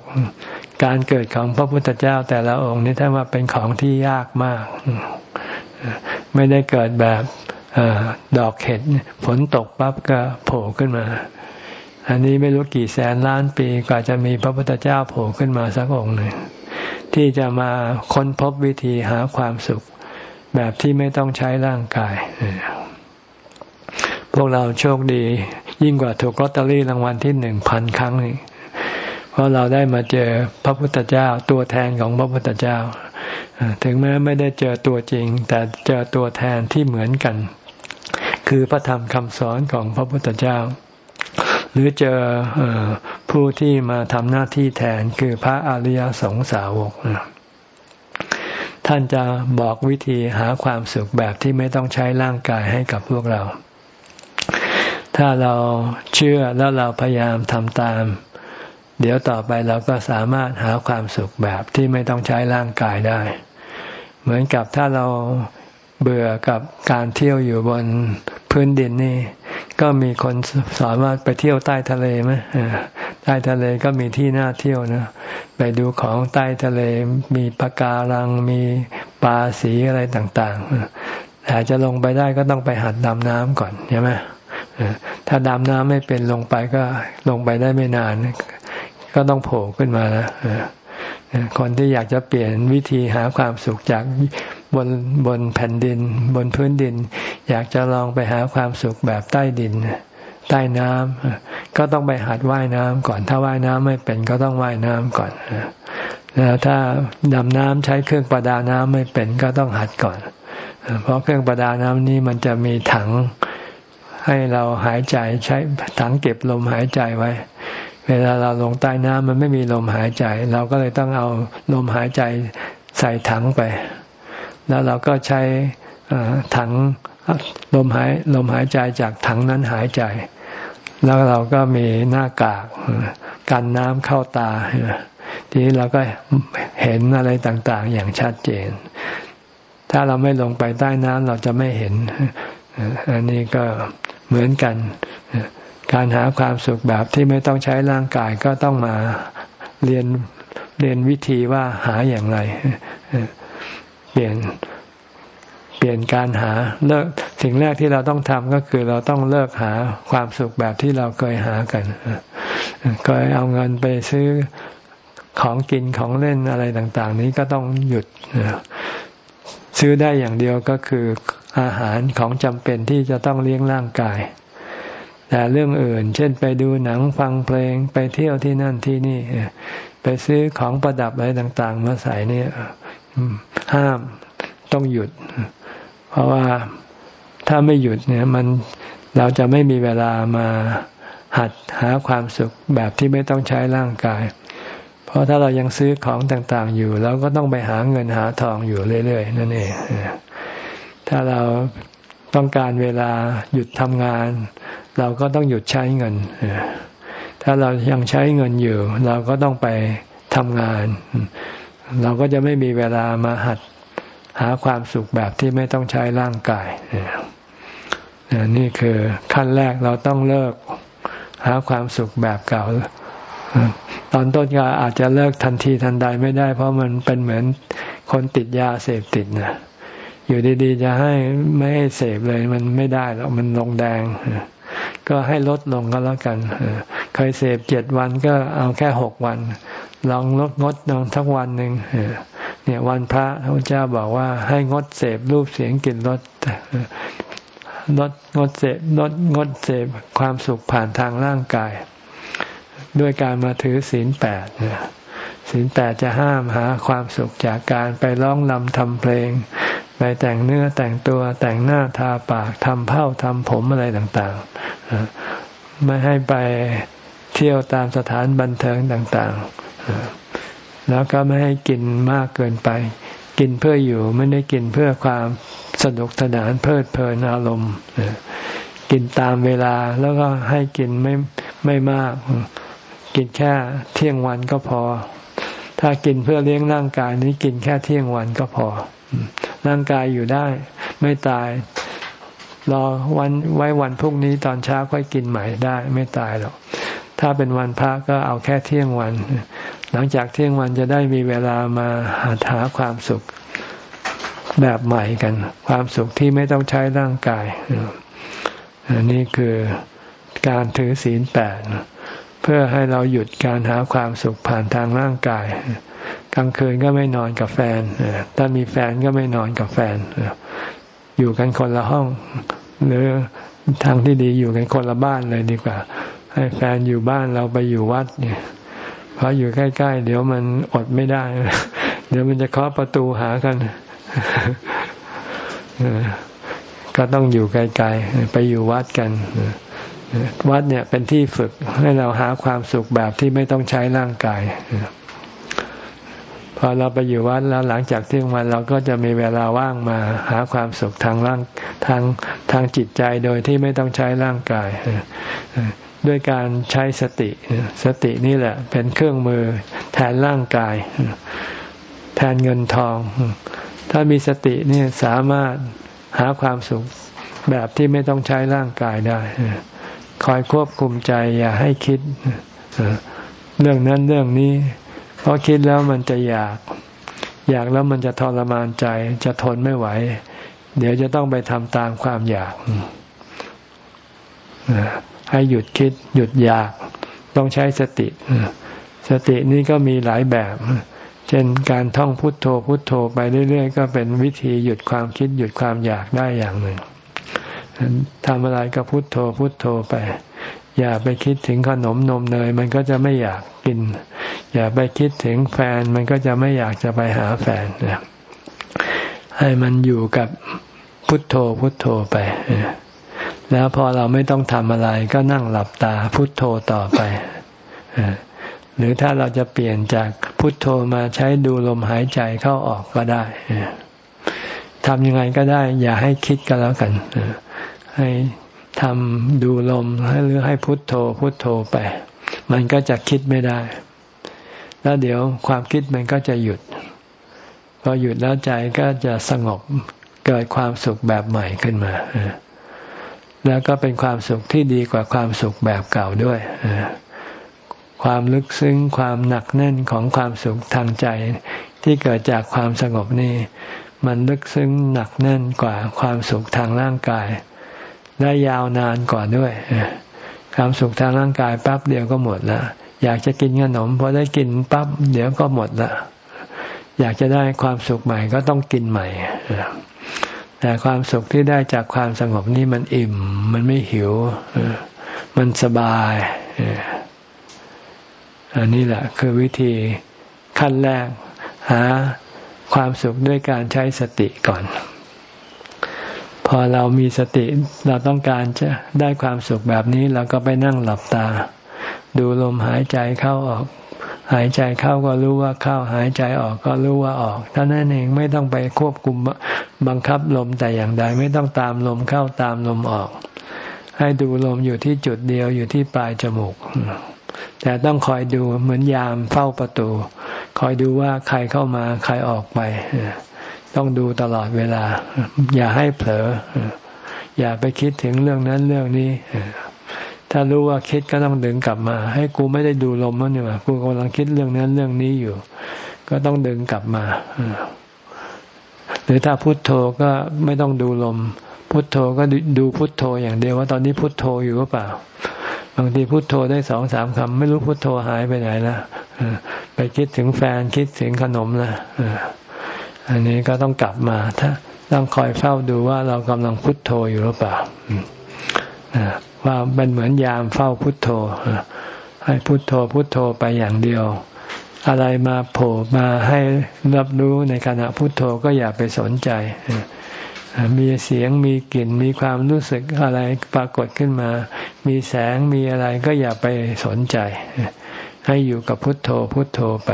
การเกิดของพระพุทธเจ้าแต่ละองค์นี่ถ้าว่าเป็นของที่ยากมาก ไม่ได้เกิดแบบ ดอกเห็ดฝนตกปั๊บก็โผล่ขึ้นมา อันนี้ไม่รู้กี่แสนล้านปีกว่าจะมีพระพุทธเจ้าโผล่ขึ้นมาสักองค์หนึ่งที่จะมาค้นพบวิธีหาความสุข แบบที่ไม่ต้องใช้ร่างกาย พวกเราโชคดี ยิ่งกว่าถูกลอตเตอรี่รางวัลที่หนึ่งพันครั้งนี่เพราะเราได้มาเจอพระพุทธเจ้าตัวแทนของพระพุทธเจ้า ถึงแม้ไม่ได้เจอตัวจริง แต่เจอตัวแทนที่เหมือนกัน คือพระธรรมคำสอนของพระพุทธเจ้า หรือเจอผู้ที่มาทำหน้าที่แทนคือพระอริยสงสาวก ท่านจะบอกวิธีหาความสุขแบบที่ไม่ต้องใช้ร่างกายให้กับพวกเรา ถ้าเราเชื่อแล้วเราพยายามทำตาม เดี๋ยวต่อไปเราก็สามารถหาความสุขแบบที่ไม่ต้องใช้ร่างกายได้ เหมือนกับถ้าเราเบื่อกับการเที่ยวอยู่บน พื้นดินนี่ ก็มีคนสอนว่าไปเที่ยวใต้ทะเลไหมใต้ทะเลก็มีที่น่าเที่ยวนะไปดูของใต้ทะเลมีปะการังมีปลาสีอะไรต่างๆแต่จะลงไปได้ก็ต้องไปหัดดำน้ำก่อนใช่ไหมถ้าดำน้ำไม่เป็นลงไปก็ลงไปได้ไม่นาน ก็ต้องโผล่ขึ้นมาแล้วคนที่อยากจะเปลี่ยนวิธีหาความสุขจาก บนบนแผ่นดิน บนพื้นดิน อยากจะลองไปหาความสุขแบบใต้ดิน ใต้น้ำก็ต้องไปหัดว่ายน้ำก่อน ถ้าว่ายน้ำไม่เป็นก็ต้องว่ายน้ำก่อนแล้วถ้าดำน้ำใช้เครื่องประดาน้ำไม่เป็นก็ต้องหัดก่อน เพราะเครื่องประดาน้ำนี้มันจะมีถังให้เราหายใจใช้ถังเก็บลมหายใจไว้ เวลาเราลงใต้น้ำมันไม่มีลมหายใจ เราก็เลยต้องเอาลมหายใจใส่ถังไป แล้วเราก็ใช้ถังลมหายลมหายใจจากถังนั้นหายใจ แล้วเราก็มีหน้ากากกันน้ำเข้าตา ทีนี้เราก็เห็นอะไรต่างๆ อย่างชัดเจน ถ้าเราไม่ลงไปใต้น้ำเราจะไม่เห็น อันนี้ก็เหมือนกัน การหาความสุขแบบที่ไม่ต้องใช้ร่างกายก็ต้องมาเรียนเรียนวิธีว่าหาอย่างไร เปลี่ยนเปลี่ยนการหาเลิกสิ่งแรกที่เราต้องทำก็คือเราต้องเลิกหาความสุขแบบที่เราเคยหากันเคยเอาเงินไปซื้อของกินของเล่นอะไรต่าง ๆ นี้ก็ต้องหยุดซื้อได้อย่างเดียวก็คืออาหารของจำเป็นที่จะต้องเลี้ยงร่างกาย แต่เรื่องอื่น เช่นไปดูหนังฟังเพลงไปเที่ยวที่นั่นที่นี่ ไปซื้อของประดับอะไรต่าง ๆ มาใส่เนี่ย ห้ามต้องหยุด เพราะว่าถ้าไม่หยุดเนี่ยมันเราจะไม่มีเวลามาหัดหาความสุขแบบที่ไม่ต้องใช้ร่างกาย เพราะถ้าเรายังซื้อของต่าง ๆ อยู่เราก็ต้องไปหาเงินหาทองอยู่เรื่อย ๆ นั่นเอง ถ้าเราต้องการเวลาหยุดทำงาน เราก็ต้องหยุดใช้เงิน ถ้าเรายังใช้เงินอยู่ เราก็ต้องไปทำงาน เราก็จะไม่มีเวลามาหัดหาความสุขแบบที่ไม่ต้องใช้ร่างกายนี่คือขั้นแรกเราต้องเลิกหาความสุขแบบเก่า ตอนต้นก็อาจจะเลิกทันทีทันใดไม่ได้ เพราะมันเป็นเหมือนคนติดยาเสพติดนะอยู่ดีๆ จะให้ไม่ให้เสพเลยมันไม่ได้แล้วมันลงแดง ก็ให้ลดลงก็แล้วกันเคยเสพเจ็ดวันก็เอาแค่หกวัน ลองลดงดลงทั้งวันหนึ่งเนี่ยวันพระพระเจ้าบอกว่าให้งดเสพรูปเสียงกลิ่นรสลดงดเสพลดงดเสพความสุขผ่านทางร่างกาย ด้วยการมาถือศีลแปดศีลแปดจะห้ามหาความสุขจากการไปร้องลำทำเพลง ไปแต่งเนื้อแต่งตัวแต่งหน้าทาปากทำเผ้าทำผมอะไรต่างๆ ไม่ให้ไปเที่ยวตามสถานบันเทิงต่างๆ แล้วก็ไม่ให้กินมากเกินไป กินเพื่ออยู่ไม่ได้กินเพื่อความสนุกสนานเพลิดเพลินอารมณ์กินตามเวลาแล้วก็ให้กินไม่ไม่มาก กินแค่เที่ยงวันก็พอ ถ้ากินเพื่อเลี้ยงร่างกายนี้กินแค่เที่ยงวันก็พอ ร่างกายอยู่ได้ ไม่ตาย รอวันไว้วันพรุ่งนี้ตอนเช้าค่อยกินใหม่ได้ ไม่ตายหรอก ถ้าเป็นวันพระก็เอาแค่เที่ยงวัน หลังจากเที่ยงวันจะได้มีเวลามาหาหาความสุขแบบใหม่กัน ความสุขที่ไม่ต้องใช้ร่างกายอันนี้คือการถือศีลแปดเพื่อให้เราหยุดการหาความสุขผ่านทางร่างกาย กลางคืนก็ไม่นอนกับแฟนถ้ามีแฟนก็ไม่นอนกับแฟน อยู่กันคนละห้อง หรือทางที่ดีอยู่กันคนละบ้านเลยดีกว่า ให้แฟนอยู่บ้านเราไปอยู่วัดเนี่ยพราะอยู่ใกล้ ๆ เดี๋ยวมันอดไม่ได้ เดี๋ยวมันจะเคาะประตูหากันก็ต้องอยู่ไกลๆไปอยู่วัดกันวัดเนี่ยเป็นที่ฝึกให้เราหาความสุขแบบที่ไม่ต้องใช้ร่างกายพอเราไปอยู่วัดแล้วหลังจากเที่ยงวันเราก็จะมีเวลาว่างมาหาความสุขทางร่างทางทางจิตใจโดยที่ไม่ต้องใช้ร่างกาย ด้วยการใช้สติ สตินี่แหละ เป็นเครื่องมือแทนร่างกาย แทนเงินทอง ถ้ามีสตินี่สามารถหาความสุขแบบที่ไม่ต้องใช้ร่างกายได้ คอยควบคุมใจอย่าให้คิด เรื่องนั้นเรื่องนี้ เพราะคิดแล้วมันจะอยาก อยากแล้วมันจะทรมานใจ จะทนไม่ไหว เดี๋ยวจะต้องไปทำตามความอยาก ให้หยุดคิด หยุดอยาก ต้องใช้สติ สตินี้ก็มีหลายแบบ เช่นการท่องพุทโธพุทโธไปเรื่อย ๆ ก็เป็นวิธีหยุดความคิด หยุดความอยากได้อย่างหนึ่งทำอะไรก็พุทโธพุทโธไป อย่าไปคิดถึงขนมนมเนยมันก็จะไม่อยากกิน อย่าไปคิดถึงแฟนมันก็จะไม่อยากจะไปหาแฟนให้มันอยู่กับพุทโธพุทโธไป แล้วพอเราไม่ต้องทำอะไรก็นั่งหลับตาพุทโธต่อไป หรือถ้าเราจะเปลี่ยนจากพุทโธมาใช้ดูลมหายใจเข้าออกก็ได้ทำยังไงก็ได้ อย่าให้คิดกันแล้วกันให้ทำดูลมหรือให้พุทโธ พุทโธไป มันก็จะคิดไม่ได้ แล้วเดี๋ยวความคิดมันก็จะหยุด พอหยุดแล้วใจก็จะสงบเกิดความสุขแบบใหม่ขึ้นมา แล้วก็เป็นความสุขที่ดีกว่าความสุขแบบเก่าด้วย ความลึกซึ้งความหนักแน่นของความสุขทางใจ ที่เกิดจากความสงบนี่มันลึกซึ้งหนักแน่นกว่าความสุขทางร่างกายได้ยาวนานกว่าด้วยความสุขทางร่างกายปั๊บเดียวก็หมดละอยากจะกินขนมพอได้กินปั๊บเดี๋ยวก็หมดละอยากจะได้ความสุขใหม่ก็ต้องกินใหม่ แต่ความสุขที่ได้จากความสงบนี่มันอิ่ม มันไม่หิว มันสบาย อันนี้แหละ คือวิธีขั้นแรก หาความสุขด้วยการใช้สติก่อน พอเรามีสติเราต้องการจะได้ความสุขแบบนี้ เราก็ไปนั่งหลับตา ดูลมหายใจเข้าออก หายใจเข้าก็รู้ว่าเข้าหายใจออกก็รู้ว่าออกเท่านั้นเองไม่ต้องไปควบคุมบังคับลมแต่อย่างใดไม่ต้องตามลมเข้าตามลมออก ให้ดูลมอยู่ที่จุดเดียวอยู่ที่ปลายจมูก แต่ต้องคอยดูเหมือนยามเฝ้าประตู คอยดูว่าใครเข้ามาใครออกไป ต้องดูตลอดเวลา อย่าให้เผลอ อย่าไปคิดถึงเรื่องนั้นเรื่องนี้ ถ้ารู้ว่าคิดก็ต้องดึงกลับมา ให้กูไม่ได้ดูลมแล้วเนี่ยกูกำลังคิดเรื่องนั้นเรื่องนี้อยู่ ก็ต้องดึงกลับมาหรือถ้าพุโทโธก็ไม่ต้องดูลม พุโทโธก็ดูพุโทโธอย่างเดียวว่าตอนนี้พุโทโธอยู่หรือเปล่า บางทีพุโทโธได้สองสามคำไม่รู้พุโทโธหายไปไหนล้วไปคิดถึงแฟนคิดถึงขนมละอันนี้ก็ต้องกลับมา ถ้าต้องคอยเฝ้าดูว่าเรากำลังพุโทโธอยู่หรือเปล่า ว่าเป็นเหมือนยามเฝ้าพุทโธ ให้พุทโธพุทโธไปอย่างเดียว อะไรมาโผล่มาให้รับรู้ในขณะพุทโธก็อย่าไปสนใจ มีเสียงมีกลิ่นมีความรู้สึกอะไรปรากฏขึ้นมา มีแสงมีอะไรก็อย่าไปสนใจ ให้อยู่กับพุทโธพุทโธไป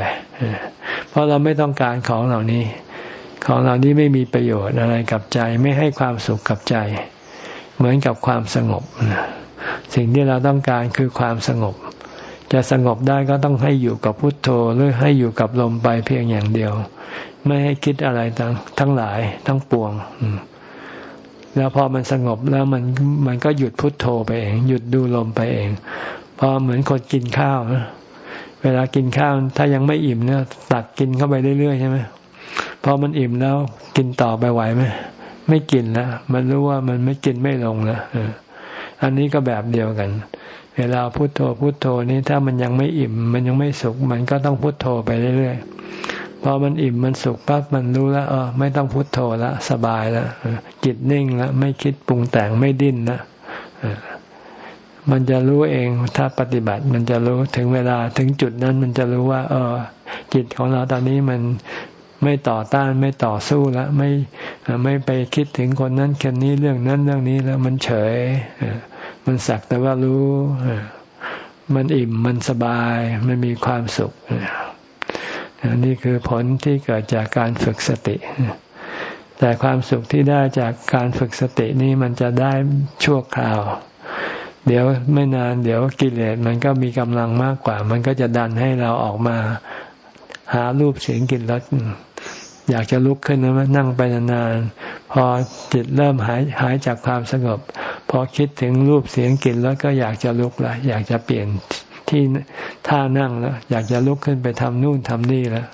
เพราะเราไม่ต้องการของเหล่านี้ ของเหล่านี้ไม่มีประโยชน์อะไรกับใจ ไม่ให้ความสุขกับใจ เหมือนกับความสงบ สิ่งที่เราต้องการคือความสงบ จะสงบได้ก็ต้องให้อยู่กับพุทโธหรือให้อยู่กับลมไปเพียงอย่างเดียว ไม่ให้คิดอะไรทั้งทั้งหลายทั้งปวง แล้วพอมันสงบแล้วมันมันก็หยุดพุทโธไปเอง หยุดดูลมไปเอง พอเหมือนคนกินข้าวนะเวลากินข้าวถ้ายังไม่อิ่มเนี่ยตักกินเข้าไปเรื่อยๆใช่ไหมพอมันอิ่มแล้วกินต่อไปไหวไหม ไม่กินแล้วมันรู้ว่ามันไม่กินไม่ลงแล้วอันนี้ก็แบบเดียวกัน เวลาพุโทโธพุโทโธนี้ถ้ามันยังไม่อิ่ม มันยังไม่สุขมันก็ต้องพุโทโธไปเรื่อยๆพอมันอิ่มมันสุขปั๊บมันรู้แล้วเออไม่ต้องพุโทโธล้วสบายล้วจิตนิ่งล้วไม่คิดปรุงแต่งไม่ดิ้นแล้วมันจะรู้เองถ้าปฏิบัติมันจะรู้ถึงเวลาถึงจุดนั้นมันจะรู้ว่า เออ จิตของเราตอนนี้มัน ไม่ต่อต้านไม่ต่อสู้แล้วไม่ไม่ไปคิดถึงคนนั้นคนนี้เรื่องนั้นเรื่องนี้แล้วมันเฉย มันสักแต่ว่ารู้มันอิ่มมันสบาย มันมีความสุขนี่คือผลที่เกิดจากการฝึกสติ แต่ความสุขที่ได้จากการฝึกสตินี้มันจะได้ชั่วคราว เดี๋ยวไม่นานเดี๋ยวกิเลสมันก็มีกำลังมากกว่า มันก็จะดันให้เราออกมาหารูปเสียงกลิ่นรส อยากจะลุกขึ้นนะนั่งไปนานๆพอจิตเริ่มหายหายจากความสงบ พอคิดถึงรูปเสียงกลิ่นแล้วก็อยากจะลุกละอยากจะเปลี่ยนที่ท่านั่งแล้วอยากจะลุกขึ้นไปทำนู่นทำนี่แล้ว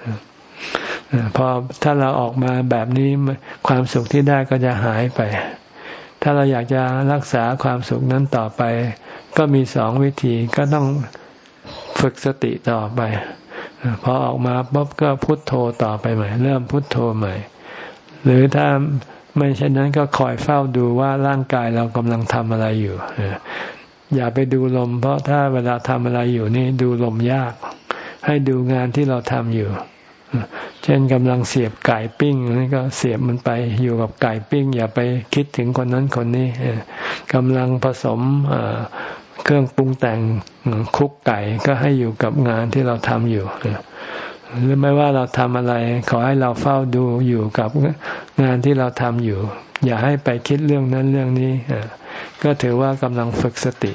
พอถ้าเราออกมาแบบนี้ความสุขที่ได้ก็จะหายไป ถ้าเราอยากจะรักษาความสุขนั้นต่อไป ก็มีสองวิธีก็ต้องฝึกสติต่อไป พอออกมาปุ๊บก็พุทโธต่อไปใหม่ เริ่มพุทโธใหม่ หรือถ้าไม่เช่นนั้นก็คอยเฝ้าดูว่าร่างกายเรากำลังทำอะไรอยู่อย่าไปดูลม เพราะถ้าเวลาทำอะไรอยู่นี่ดูลมยาก ให้ดูงานที่เราทำอยู่ เช่นกำลังเสียบไก่ปิ้งนี่ก็เสียบมันไปอยู่กับไก่ปิ้ง อย่าไปคิดถึงคนนั้นคนนี้กำลังผสม เครื่องปรุงแต่งคุกไก่ก็ให้อยู่กับงานที่เราทำอยู่หรือไม่ว่าเราทำอะไร ขอให้เราเฝ้าดูอยู่กับงานที่เราทำอยู่ อย่าให้ไปคิดเรื่องนั้นเรื่องนี้ก็ถือว่ากำลังฝึกสติ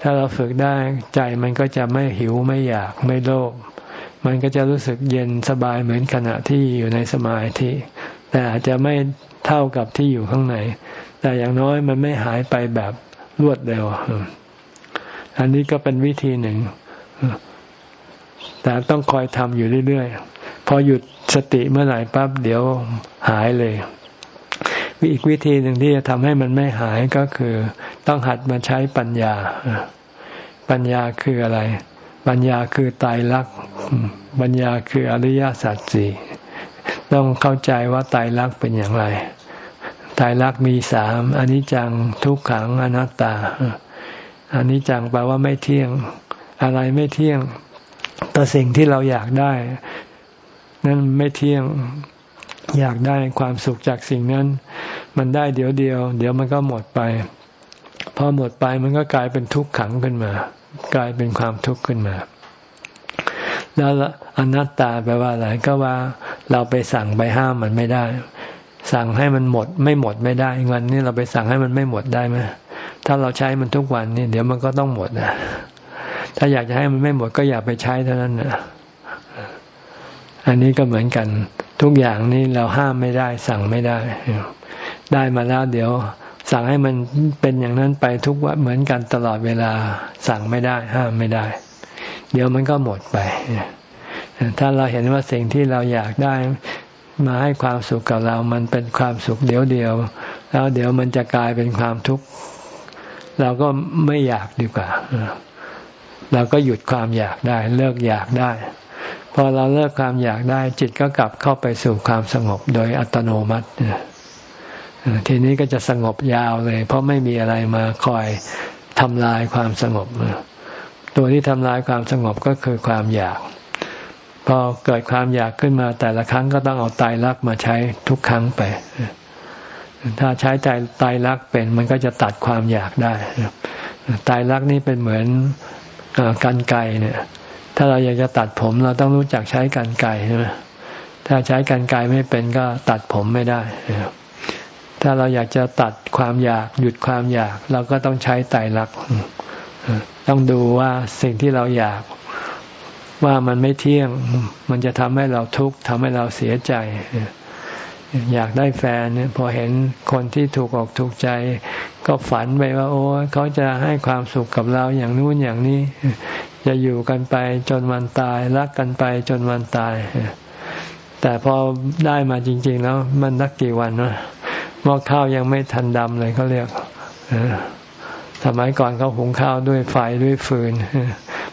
ถ้าเราฝึกได้ใจมันก็จะไม่หิวไม่อยากไม่โลภมันก็จะรู้สึกเย็นสบายเหมือนขณะที่อยู่ในสมาธิแต่อาจจะไม่เท่ากับที่อยู่ข้างใน แต่อย่างน้อยมันไม่หายไปแบบ รวดเร็ว อันนี้ก็เป็นวิธีหนึ่ง แต่ต้องคอยทำอยู่เรื่อยๆ พอหยุดสติเมื่อไหร่ปั๊บเดี๋ยวหายเลย อีกวิธีหนึ่งที่จะทำให้มันไม่หายก็คือ ต้องหัดมาใช้ปัญญา ปัญญาคืออะไร ปัญญาคือตายรัก ปัญญาคืออริยสัจสี่ต้องเข้าใจว่าตายรักเป็นอย่างไร ตายรักมีสามอนิจจังทุกขังอนัตตาอันนี้จังแปลว่าไม่เที่ยง อะไรไม่เที่ยงแต่สิ่งที่เราอยากได้ นั้นไม่เที่ยงอยากได้ความสุขจากสิ่งนั้น มันได้เดี๋ยวเดียว เดี๋ยวมันก็หมดไป พอหมดไปมันก็กลายเป็นทุกขังขึ้นมา กลายเป็นความทุกข์ขึ้นมา แล้วอนัตตาแปลว่าอะไรก็ว่าเราไปสั่งไปห้ามมันไม่ได้ สั่งให้มันหมด ไม่หมดไม่ได้ เงินนี่เราไปสั่งให้มันไม่หมดได้ไหมถ้าเราใช้มันทุกวันนี่เดี๋ยวมันก็ต้องหมดนะถ้าอยากจะให้มันไม่หมดก็อย่าไปใช้เท่านั้นนะอันนี้ก็เหมือนกัน ทุกอย่างนี่เราห้ามไม่ได้ สั่งไม่ได้ ได้มาแล้วเดี๋ยว สั่งให้มันเป็นอย่างนั้นไปทุกวันเหมือนกันตลอดเวลา สั่งไม่ได้ ห้ามไม่ได้ เดี๋ยวมันก็หมดไปถ้าเราเห็นว่าสิ่งที่เราอยากได้ มาให้ความสุขกับเรา มันเป็นความสุขเดียวเดียว แล้วเดี๋ยวมันจะกลายเป็นความทุกข์เราก็ไม่อยากดีกว่า เราก็หยุดความอยากได้ เลิกอยากได้ พอเราเลิกความอยากได้ จิตก็กลับเข้าไปสู่ความสงบโดยอัตโนมัติทีนี้ก็จะสงบยาวเลย เพราะไม่มีอะไรมาคอยทำลายความสงบ ตัวที่ทำลายความสงบก็คือความอยาก พอเกิดความอยากขึ้นมาแต่ละครั้งก็ต้องเอาตายรักมาใช้ทุกครั้งไป ถ้าใช้ใจตายรักเป็น มันก็จะตัดความอยากได้ตายรักนี่เป็นเหมือนกันไกเนี่ยถ้าเราอยากจะตัดผมเราต้องรู้จักใช้กันไกใช่ไหมถ้าใช้กันไกไม่เป็นก็ตัดผมไม่ได้ ถ้าเราอยากจะตัดความอยากหยุดความอยาก เราก็ต้องใช้ไตรลักษณ์ต้องดูว่าสิ่งที่เราอยาก ว่ามันไม่เที่ยง มันจะทำให้เราทุกข์ทำให้เราเสียใจ อยากได้แฟนเนี่ยพอเห็นคนที่ถูกออกถูกใจ ก็ฝันไปว่า โอ้เขาจะให้ความสุขกับเราอย่างนู้นอย่างนี้ จะอยู่กันไปจนวันตาย รักกันไปจนวันตาย แต่พอได้มาจริง ๆ แล้วมันนักกี่วันนะหม้อข้าวยังไม่ทันดำเลยเขาเรียก สมัยก่อนเขาหุงข้าวด้วยไฟด้วยฟืน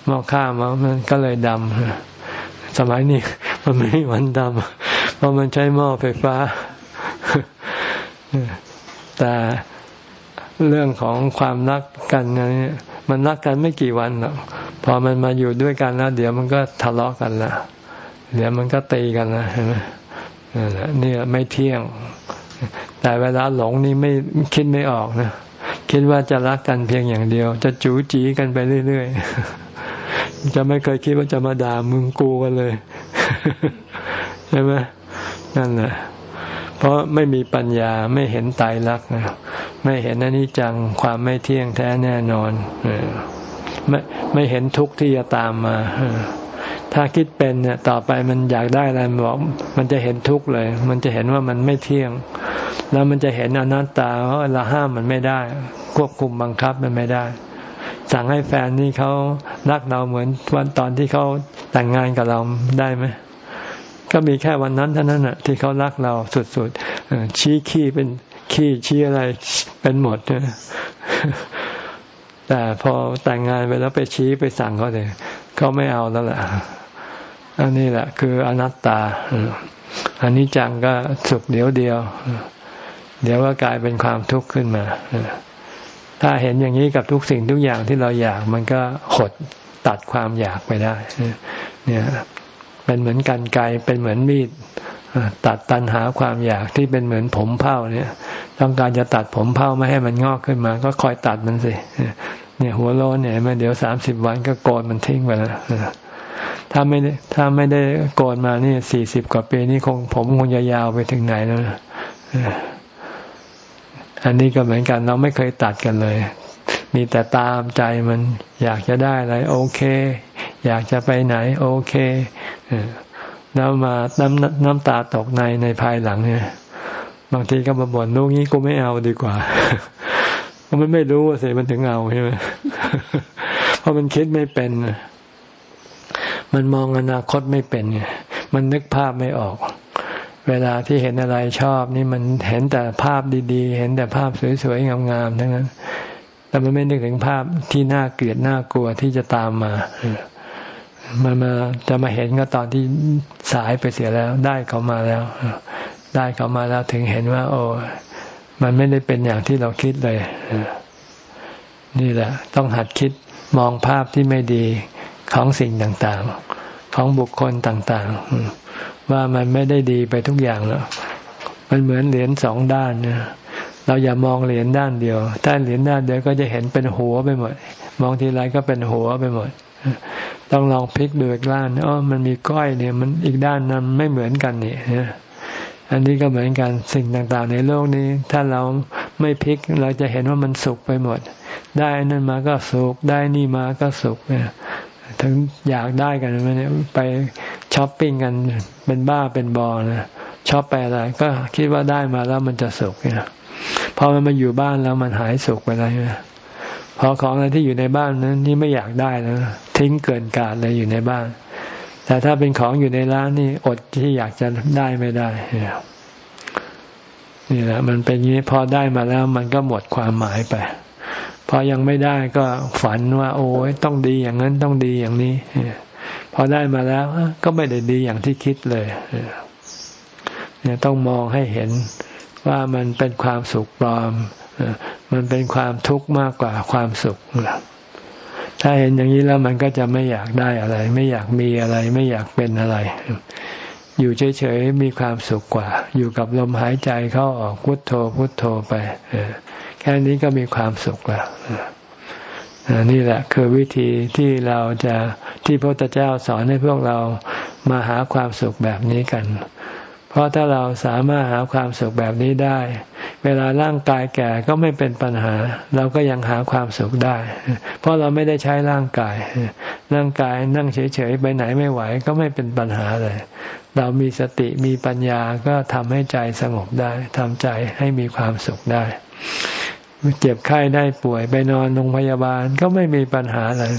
หม้อข้าวมันก็เลยดำสมัยนี้มันไม่มีวันดำเพราะมันใช้หม้อไฟฟ้า แต่เรื่องของความรักกันนี่มันรักกันไม่กี่วันหรอกพอมันมาอยู่ด้วยกันแล้วเดี๋ยวมันก็ทะเลาะกันละเดี๋ยวมันก็ตีกันละเห็นไหมนี่ไม่เที่ยง แต่เวลาหลงนี่ไม่คิดไม่ออกนะ คิดว่าจะรักกันเพียงอย่างเดียว จะจู๋จีกันไปเรื่อยๆ จะไม่เคยคิดว่าจะมาด่ามึงกูกันเลย ใช่ไหมนั่นแหละเพราะไม่มีปัญญาไม่เห็นตายรักนะไม่เห็นอนิจจังความไม่เที่ยงแท้แน่นอนไม่ไม่เห็นทุกข์ที่จะตามมาถ้าคิดเป็นเนี่ยต่อไปมันอยากได้อะไรบอก มันจะเห็นทุกข์เลย มันจะเห็นว่ามันไม่เที่ยง แล้วมันจะเห็นอนัตตาว่าเราห้ามมันไม่ได้ ควบคุมบังคับมันไม่ได้ สั่งให้แฟนนี่เขารักเราเหมือนวันตอนที่เขาแต่งงานกับเราได้ไหมก็มีแค่วันนั้นเท่านั้นน่ะ ที่เขารักเราสุดๆชี้ขี้เป็นขี้ชี้อะไรเป็นหมดนะแต่พอแต่งงานไปแล้วไปชี้ไปสั่งเขาเลยเขาไม่เอาแล้วแหละอันนี้แหละ คืออนัตตาอันนี้จังก็สุขเดียวเดียว เดี๋ยวก็กลายเป็นความทุกข์ขึ้นมา ถ้าเห็นอย่างนี้กับทุกสิ่งทุกอย่างที่เราอยาก มันก็หดตัดความอยากไปได้ เนี่ยเป็นเหมือนกันไกเป็นเหมือนมีดตัดตันหาความอยากที่เป็นเหมือนผมเผ้าเนี่ย ต้องการจะตัดผมเผ้าไม่ให้มันงอกขึ้นมา ก็คอยตัดมันสิเนี่ยหัวโลนเนี่ยมาเดี๋ยวสามสิบวันก็โกนมันทิ้งไปแล้วถ้าไม่ถ้าไม่ได้โกนมานี่สี่สิบกว่าปีนี่คงผมคงจะยาวไปถึงไหนแล้ว อันนี้ก็เหมือนกันเราไม่เคยตัดกันเลย มีแต่ตามใจมันอยากจะได้อะไรโอเค อยากจะไปไหน โอเคแล้วมาน้ำน้ำตาตกในในภายหลังเนี่ย บางทีก็มาบ่นลูกนี้กูไม่เอาดีกว่ามันไม่รู้ว่าเสียมันถึงเอาใช่ไหมเพราะมันคิดไม่เป็น มันมองอนาคตไม่เป็นไงมันนึกภาพไม่ออก เวลาที่เห็นอะไรชอบ นี่มันเห็นแต่ภาพดีๆ เห็นแต่ภาพสวยๆงามๆทั้งนั้น แต่มันไม่นึกถึงภาพที่น่าเกลียดน่ากลัวที่จะตามมา มันมาจะมาเห็นก็ตอนที่สายไปเสียแล้ว ได้เขามาแล้ว ได้เขามาแล้วถึงเห็นว่า โอ้มันไม่ได้เป็นอย่างที่เราคิดเลยนี่แหละ ต้องหัดคิดมองภาพที่ไม่ดีของสิ่งต่างๆ ของบุคคลต่างๆ ว่ามันไม่ได้ดีไปทุกอย่างแล้วมันเหมือนเหรียญสองด้านเนี่ยเราอย่ามองเหรียญด้านเดียว ถ้าเหรียญด้านเดียวก็จะเห็นเป็นหัวไปหมด มองทีไรก็เป็นหัวไปหมด ต้องลองพลิกดูอีกด้านอ๋อมันมีก้อยเนี่ย มันอีกด้านนั้นไม่เหมือนกันเนี่ยอันนี้ก็เหมือนกันสิ่งต่างๆ ในโลกนี้ ถ้าเราไม่พลิกเราจะเห็นว่ามันสุขไปหมด ได้นั่นมาก็สุขได้นี่มาก็สุขเนี่ย ถึงอยากได้กันไหมเนี่ยไปช้อปปิ้งกันเป็นบ้าเป็นบอนะชอบไปอะไรก็คิดว่าได้มาแล้วมันจะสุขเนี่ยพอมันมาอยู่บ้านแล้วมันหายสุขไปแล้วพอของอะไรที่อยู่ในบ้านนั้นนี่ไม่อยากได้แล้วทิ้งเกินกาดเลยอยู่ในบ้าน แต่ถ้าเป็นของอยู่ในร้านนี่อดที่อยากจะได้ไม่ได้นี่แหละมันเป็นอย่างนี้พอได้มาแล้วมันก็หมดความหมายไป พอยังไม่ได้ก็ฝันว่า โอ้ยต้องดีอย่างนั้นต้องดีอย่างนี้พอได้มาแล้วก็ไม่ได้ดีอย่างที่คิดเลยเนี่ยต้องมองให้เห็นว่ามันเป็นความสุขปลอมมันเป็นความทุกข์มากกว่าความสุขถ้าเห็นอย่างนี้แล้วมันก็จะไม่อยากได้อะไร ไม่อยากมีอะไร ไม่อยากเป็นอะไร อยู่เฉยๆมีความสุขกว่า อยู่กับลมหายใจเข้าออกพุทโธพุทโธไป แค่นี้ก็มีความสุขแล้วนี่แหละคือวิธีที่เราจะที่พระพุทธเจ้าสอนให้พวกเรามาหาความสุขแบบนี้กัน เพราะถ้าเราสามารถหาความสุขแบบนี้ได้ เวลาร่างกายแก่ก็ไม่เป็นปัญหา เราก็ยังหาความสุขได้ เพราะเราไม่ได้ใช้ร่างกาย ร่างกายนั่งเฉยๆไปไหนไม่ไหวก็ไม่เป็นปัญหาเลย เรามีสติมีปัญญาก็ทำให้ใจสงบได้ทำใจให้มีความสุขได้ เจ็บไข้ได้ป่วยไปนอนโรงพยาบาลก็ไม่มีปัญหาเลย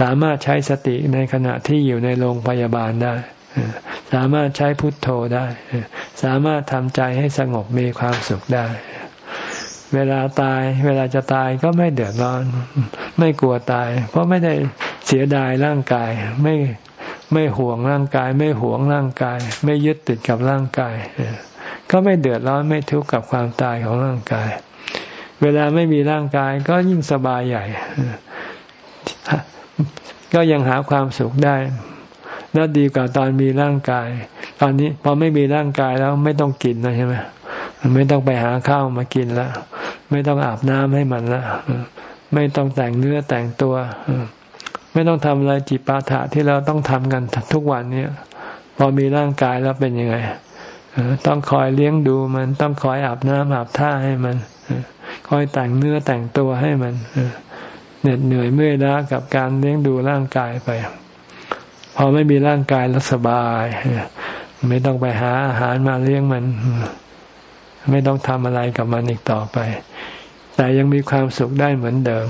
สามารถใช้สติในขณะที่อยู่ในโรงพยาบาลได้ สามารถใช้พุทโธได้ สามารถทำใจให้สงบมีความสุขได้ เวลาตาย เวลาจะตายก็ไม่เดือดร้อน ไม่กลัวตาย เพราะไม่ได้เสียดายร่างกาย ไม่ไม่ห่วงร่างกาย ไม่ห่วงร่างกาย ไม่ยึดติดกับร่างกาย ก็ไม่เดือดร้อนไม่ทุกข์กับความตายของร่างกาย เวลาไม่มีร่างกายก็ยิ่งสบายใหญ่ ก็ยังหาความสุขได้แล้วดีกว่าตอนมีร่างกาย ตอนนี้พอไม่มีร่างกายแล้วไม่ต้องกินแล้วใช่ไหมไม่ต้องไปหาข้าวมากินแล้วไม่ต้องอาบน้ำให้มันแล้วไม่ต้องแต่งเนื้อแต่งตัวไม่ต้องทำอะไรจิปาถะที่เราต้องทำกันทุกวันเนี่ยพอมีร่างกายแล้วเป็นยังไงต้องคอยเลี้ยงดูมันต้องคอยอาบน้ำอาบท่าให้มัน คอยแต่งเนื้อแต่งตัวให้มันเหน็ดเหนื่อยเมื่อยล้ากับการเลี้ยงดูร่างกายไป พอไม่มีร่างกายแล้วสบาย ไม่ต้องไปหาอาหารมาเลี้ยงมัน ไม่ต้องทำอะไรกับมันอีกต่อไป แต่ยังมีความสุขได้เหมือนเดิม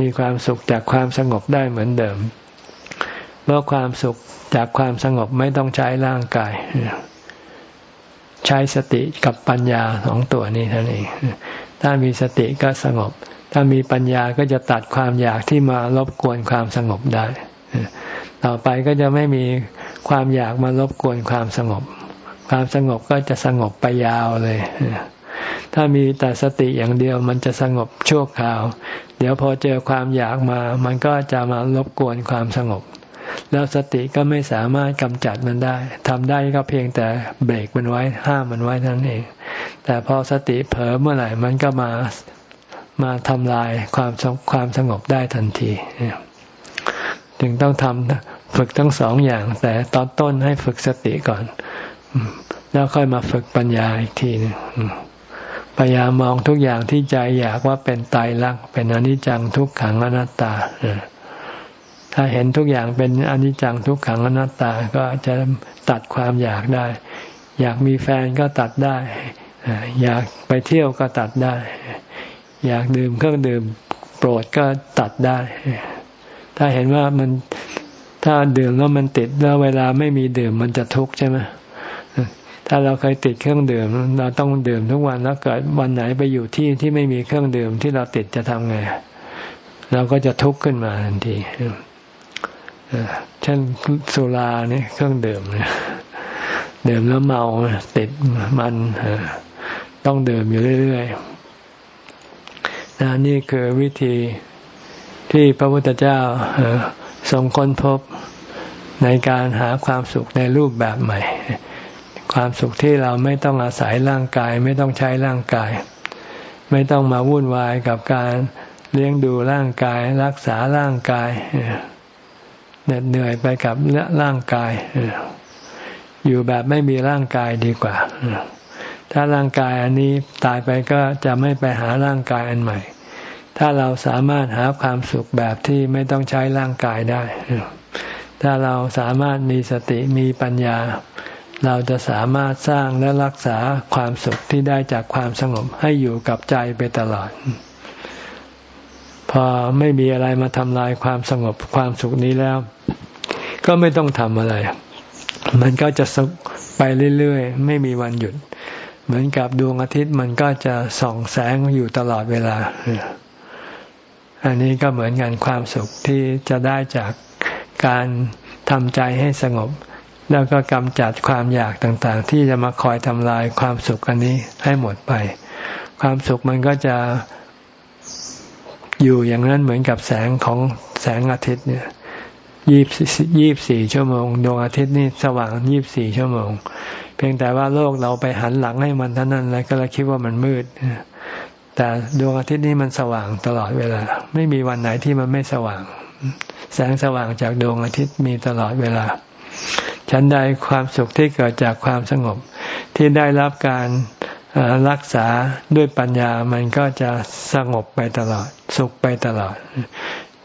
มีความสุขจากความสงบได้เหมือนเดิม เพราะความสุขจากความสงบไม่ต้องใช้ร่างกายใช้สติกับปัญญาสองตัวนี้เท่านั้นเอง ถ้ามีสติก็สงบ ถ้ามีปัญญาก็จะตัดความอยากที่มารบกวนความสงบได้ ต่อไปก็จะไม่มีความอยากมารบกวนความสงบ ความสงบก็จะสงบไปยาวเลย ถ้ามีแต่สติอย่างเดียวมันจะสงบชั่วคราว เดี๋ยวพอเจอความอยากมา มันก็จะมารบกวนความสงบ แล้วสติก็ไม่สามารถกำจัดมันได้ทำได้ก็เพียงแต่เบรกมันไว้ห้ามมันไว้เท่านั้นเอง แต่พอสติเผลอเมื่อไหร่มันก็มามาทำลายความความสงบได้ทันทีจึงต้องทำฝึกทั้งสองอย่าง แต่ตอนต้นให้ฝึกสติก่อน แล้วค่อยมาฝึกปัญญาอีกทีนึงพยายามมองทุกอย่างที่ใจอยากว่าเป็นตายรักเป็นอนิจจังทุกขังอนัตตา ถ้าเห็นทุกอย่างเป็นอนิจจังทุกขังอนัตตาก็จะตัดความอยากได้ อยากมีแฟนก็ตัดได้ อยากไปเที่ยวก็ตัดได้ อยากดื่มเครื่องดื่มโปรดก็ตัดได้ ถ้าเห็นว่ามันถ้าดื่มแล้วมันติดแล้วเวลาไม่มีดื่มมันจะทุกข์ใช่ไหมถ้าเราเคยติดเครื่องดื่ม เราต้องดื่มทุกวันแล้วเกิดวันไหนไปอยู่ที่ที่ไม่มีเครื่องดื่มที่เราติดจะทำไงเราก็จะทุกข์ขึ้นมาทันที เช่นสุรานี่เครื่องดื่มเนี่ยดื่มแล้วเมาติดมันต้องดื่มอยู่เรื่อยๆนนี่คือวิธีที่พระพุทธเจ้าทรงค้นพบในการหาความสุขในรูปแบบใหม่ ความสุขที่เราไม่ต้องอาศัยร่างกาย ไม่ต้องใช้ร่างกาย ไม่ต้องมาวุ่นวายกับการเลี้ยงดูร่างกาย รักษาร่างกายเหน็ดเหนื่อยไปกับร่างกาย อยู่แบบไม่มีร่างกายดีกว่า ถ้าร่างกายอันนี้ตายไปก็จะไม่ไปหาร่างกายอันใหม่ ถ้าเราสามารถหาความสุขแบบที่ไม่ต้องใช้ร่างกายได้ ถ้าเราสามารถมีสติมีปัญญา เราจะสามารถสร้างและรักษาความสุขที่ได้จากความสงบให้อยู่กับใจไปตลอด พอไม่มีอะไรมาทำลายความสงบความสุขนี้แล้ว ก็ไม่ต้องทำอะไร มันก็จะสุขไปเรื่อยๆ ไม่มีวันหยุด เหมือนกับดวงอาทิตย์มันก็จะส่องแสงอยู่ตลอดเวลา อันนี้ก็เหมือนกันความสุขที่จะได้จากการทำใจให้สงบ แล้วก็กำจัดความอยากต่างๆ ที่จะมาคอยทำลายความสุขอันนี้ให้หมดไป ความสุขมันก็จะ อยู่อย่างนั้นเหมือนกับแสงของแสงอาทิตย์เนี่ยยี่ยี่สี่ชั่วโมงดวงอาทิตย์นี่สว่างยี่บสี่ชั่วโมง เพียงแต่ว่าโลกเราไปหันหลังให้มันเท่านั้นแล้วก็เลยคิดว่ามันมืด แต่ดวงอาทิตย์นี้มันสว่างตลอดเวลา ไม่มีวันไหนที่มันไม่สว่าง แสงสว่างจากดวงอาทิตย์มีตลอดเวลา ฉันใดความสุขที่เกิดจากความสงบที่ได้รับการ รักษาด้วยปัญญามันก็จะสงบไปตลอด สุขไปตลอด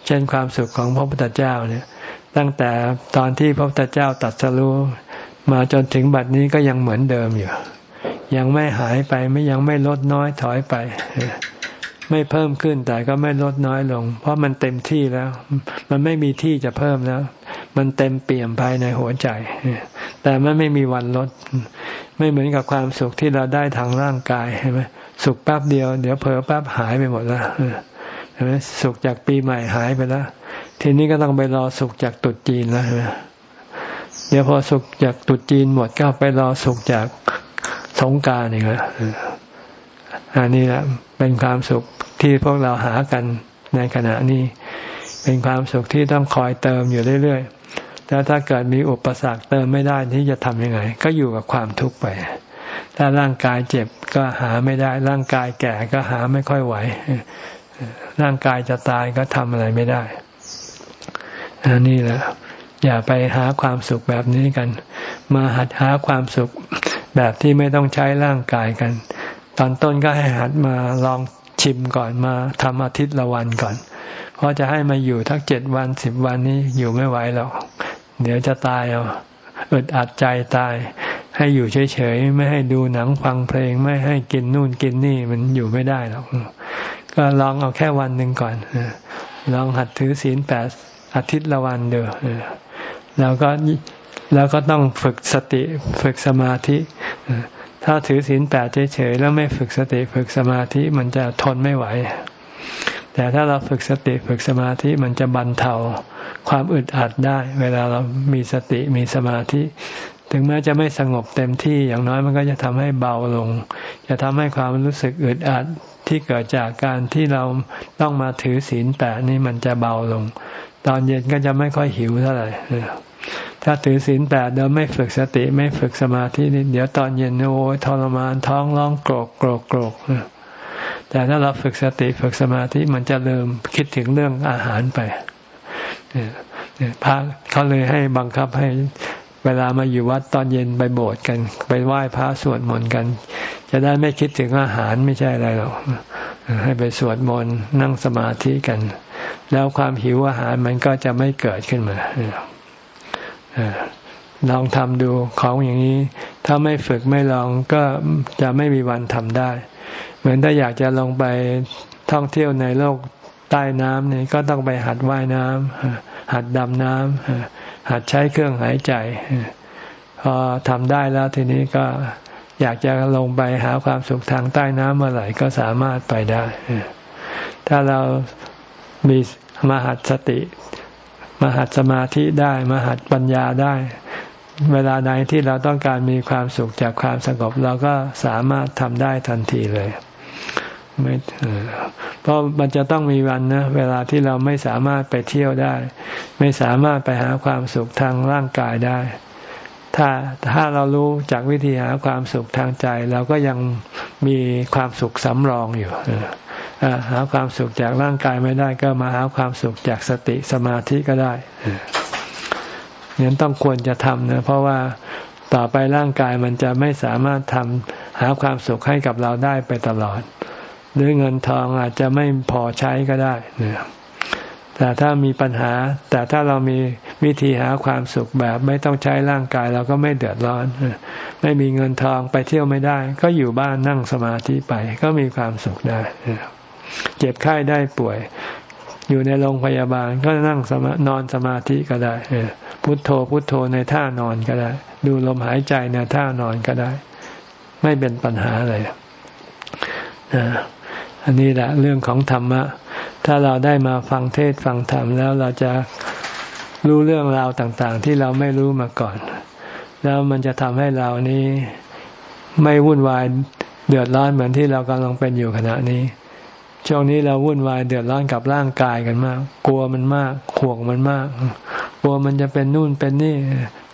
เช่นความสุขของพระพุทธเจ้าเนี่ย ตั้งแต่ตอนที่พระพุทธเจ้าตัดสรู้มาจนถึงบัดนี้ก็ยังเหมือนเดิมอยู่ ยังไม่หายไปไม่ยังไม่ลดน้อยถอยไป ไม่เพิ่มขึ้นแต่ก็ไม่ลดน้อยลง เพราะมันเต็มที่แล้ว มันไม่มีที่จะเพิ่มแล้ว มันเต็มเปี่ยมภายในหัวใจ แต่มันไม่มีวันลด ไม่เหมือนกับความสุขที่เราได้ทางร่างกายใช่ไหมสุขแป๊บเดียวเดี๋ยวเผลอแป๊บหายไปหมดแล้วใช่ไหมสุขจากปีใหม่หายไปแล้ว ทีนี้ก็ต้องไปรอสุขจากตุดจีนแล้วใช่ไหมเดี๋ยวพอสุขจากตุจีนหมดก็ไปรอสุขจากสงการอีกแล้วอันนี้แหละเป็นความสุขที่พวกเราหากันในขณะนี้ เป็นความสุขที่ต้องคอยเติมอยู่เรื่อยๆ แล้วถ้าเกิดมีอุปสรรคเติมไม่ได้ที่จะทำยังไง ก็อยู่กับความทุกข์ไป ถ้าร่างกายเจ็บก็หาไม่ได้ ร่างกายแก่ก็หาไม่ค่อยไหว ร่างกายจะตายก็ทำอะไรไม่ได้นนี้แหละ อย่าไปหาความสุขแบบนี้กัน มาหัดหาความสุขแบบที่ไม่ต้องใช้ร่างกายกัน ตอนต้นก็ให้หัดมาลองชิมก่อนมาทำอาทิตย์ละวันก่อน เพราะจะให้มาอยู่ทั้งเจ็ดวันสิบวันนี้อยู่ไม่ไหวหรอก เดี๋ยวจะตายเอาอึดอัดใจตาย ให้อยู่เฉยๆ ไม่ให้ดูหนังฟังเพลง ไม่ให้กินนู่นกินนี่มันอยู่ไม่ได้หรอก ก็ลองเอาแค่วันหนึ่งก่อนลองหัดถือศีลแปดอาทิตย์ละวันเดียวแล้วก็แล้วก็ต้องฝึกสติฝึกสมาธิถ้าถือศีลแปดเฉยๆแล้วไม่ฝึกสติฝึกสมาธิมันจะทนไม่ไหว แต่ถ้าเราฝึกสติฝึกสมาธิมันจะบรรเทาความอึดอัดได้ เวลาเรามีสติมีสมาธิ ถึงแม้จะไม่สงบเต็มที่อย่างน้อยมันก็จะทำให้เบาลง จะทำให้ความรู้สึกอึดอัดที่เกิดจากการที่เราต้องมาถือศีลแปดนี่มันจะเบาลง ตอนเย็นก็จะไม่ค่อยหิวเท่าไหร่ถ้าถือศีลแปดเดิมไม่ฝึกสติไม่ฝึกสมาธินี่เดี๋ยวตอนเย็นโอ้ยทรมานท้องร้องโกรกโกรกโกรก แต่ถ้าเราฝึกสติฝึกสมาธิมันจะเริ่มคิดถึงเรื่องอาหารไปพระเขาเลยให้บังคับให้เวลามาอยู่วัดตอนเย็นไปโบสถ์กัน ไปไหว้พระสวดมนต์กัน จะได้ไม่คิดถึงอาหารไม่ใช่อะไรหรอกให้ไปสวดมนต์นั่งสมาธิกัน แล้วความหิวอาหารมันก็จะไม่เกิดขึ้นมาลองทำดูของอย่างนี้ ถ้าไม่ฝึกไม่ลองก็จะไม่มีวันทำได้ เหมือนถ้าอยากจะลงไปท่องเที่ยวในโลกใต้น้ำนี่ก็ต้องไปหัดว่ายน้ำหัดดำน้ำหัดใช้เครื่องหายใจพอทำได้แล้วทีนี้ก็อยากจะลงไปหาความสุขทางใต้น้ำเมื่อไหร่ก็สามารถไปได้ ถ้าเรามีมหัดสติ มหัดสมาธิได้ มหัดปัญญาได้ เวลาใดที่เราต้องการมีความสุขจากความสงบเราก็สามารถทำได้ทันทีเลยไม่เพราะมันจะต้องมีวันนะเวลาที่เราไม่สามารถไปเที่ยวได้ ไม่สามารถไปหาความสุขทางร่างกายได้ ถ้าถ้าเรารู้จากวิธีหาความสุขทางใจ เราก็ยังมีความสุขสำรองอยู่หาความสุขจากร่างกายไม่ได้ก็มาหาความสุขจากสติสมาธิก็ได้ เนี่ยต้องควรจะทำนะเพราะว่าต่อไปร่างกายมันจะไม่สามารถทำหาความสุขให้กับเราได้ไปตลอด หรือเงินทองอาจจะไม่พอใช้ก็ได้นะแต่ถ้ามีปัญหา แต่ถ้าเรามีวิธีหาความสุขแบบ ไม่ต้องใช้ร่างกายเราก็ไม่เดือดร้อน ไม่มีเงินทองไปเที่ยวไม่ได้ ก็อยู่บ้านนั่งสมาธิไป ก็มีความสุขได้เจ็บไข้ได้ป่วย อยู่ในโรงพยาบาลก็นั่งสมานอนสมาธิก็ได้พุทโธพุทโธในท่านอนก็ได้ ดูลมหายใจในท่านอนก็ได้ ไม่เป็นปัญหาเลยอันนี้แหละเรื่องของธรรมะ ถ้าเราได้มาฟังเทศฟังธรรมแล้วเราจะรู้เรื่องราวต่างๆ ที่เราไม่รู้มาก่อน แล้วมันจะทำให้เรานี้ไม่วุ่นวายเดือดร้อนเหมือนที่เรากำลังเป็นอยู่ขณะนี้ ช่วงนี้เราวุ่นวายเดือดร้อนกับร่างกายกันมาก กลัวมันมากห่วงมันมาก กลัวมันจะเป็นนู่นเป็นนี่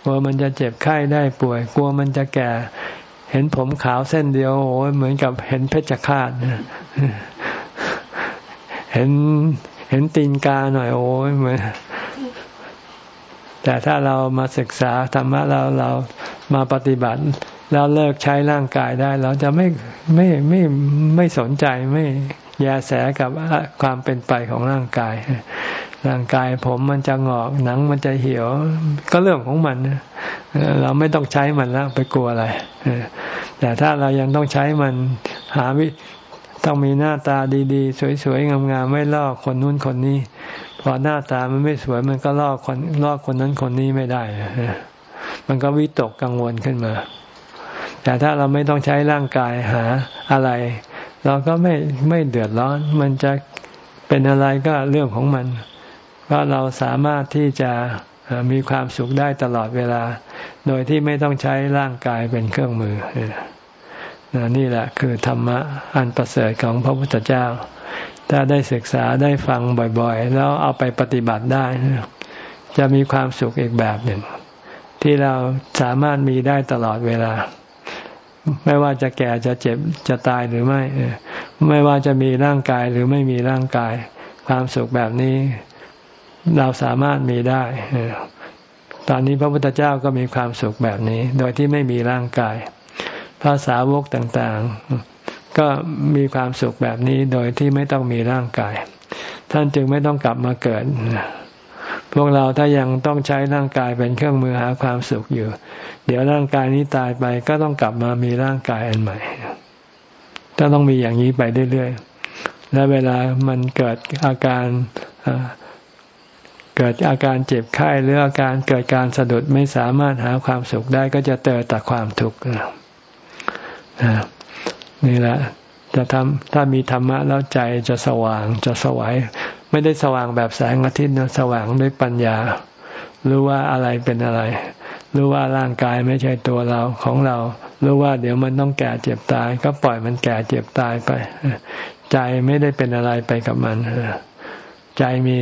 กลัวมันจะเจ็บไข้ได้ป่วย กลัวมันจะแก่ เห็นผมขาวเส้นเดียวโอ้ยเหมือนกับเห็นเพชฌฆาตเห็นเห็นตีนกาหน่อยโอ้ยเหมือนแต่ถ้าเรามาศึกษาธรรมะเราเรามาปฏิบัติ แล้วเลิกใช้ร่างกายได้ เราจะไม่ไม่ไม่ไม่สนใจไม่ แยแสกับความเป็นไปของร่างกาย ร่างกายผมมันจะงอกหนังมันจะเหี่ยว ก็เรื่องของมัน เราไม่ต้องใช้มันแล้ว ไปกลัวอะไร แต่ถ้าเรายังต้องใช้มันหาวิต้องมีหน้าตาดีๆ สวยๆ งามๆ ไม่ลอกคนนู้นคนนี้ พอหน้าตามันไม่สวยมันก็ลอกคนลอกคนนั้นคนนี้ไม่ได้ มันก็วิตกกังวลขึ้นมา แต่ถ้าเราไม่ต้องใช้ร่างกายหาอะไร เราก็ไม่ไม่เดือดร้อน มันจะเป็นอะไรก็เรื่องของมันเพราเราสามารถที่จะมีความสุขได้ตลอดเวลา โดยที่ไม่ต้องใช้ร่างกายเป็นเครื่องมือนี่แหละคือธรรมะอันประเสริฐของพระพุทธเจ้า ถ้าได้ศึกษาได้ฟังบ่อยๆ แล้วเอาไปปฏิบัติได้ จะมีความสุขอีกแบบหนึ่ง ที่เราสามารถมีได้ตลอดเวลา ไม่ว่าจะแก่จะเจ็บจะตายหรือไม่ไม่ว่าจะมีร่างกายหรือไม่มีร่างกาย ความสุขแบบนี้ เราสามารถมีได้ตอนนี้พระพุทธเจ้าก็มีความสุขแบบนี้ โดยที่ไม่มีร่างกาย ภาษาวกต่างๆ ก็มีความสุขแบบนี้โดยที่ไม่ต้องมีร่างกาย ท่านจึงไม่ต้องกลับมาเกิด พวกเราถ้ายังต้องใช้ร่างกายเป็นเครื่องมือหาความสุขอยู่ เดี๋ยวร่างกายนี้ตายไปก็ต้องกลับมามีร่างกายอันใหม่ถ้าต้องมีอย่างนี้ไปเรื่อยๆ และเวลามันเกิดอาการเกิดอาการเจ็บไข้หรืออาการเกิดการสะดุดไม่สามารถหาความสุขได้ก็จะเจอแต่ความทุกข์นี่แหละ จะทำถ้ามีธรรมะแล้วใจจะสว่างจะสวาย ไม่ได้สว่างแบบแสงอาทิตย์นะสว่างด้วยปัญญา รู้ว่าอะไรเป็นอะไร รู้ว่าร่างกายไม่ใช่ตัวเราของเรา รู้ว่าเดี๋ยวมันต้องแก่เจ็บตาย ก็ปล่อยมันแก่เจ็บตายไป ใจไม่ได้เป็นอะไรไปกับมัน ใจมี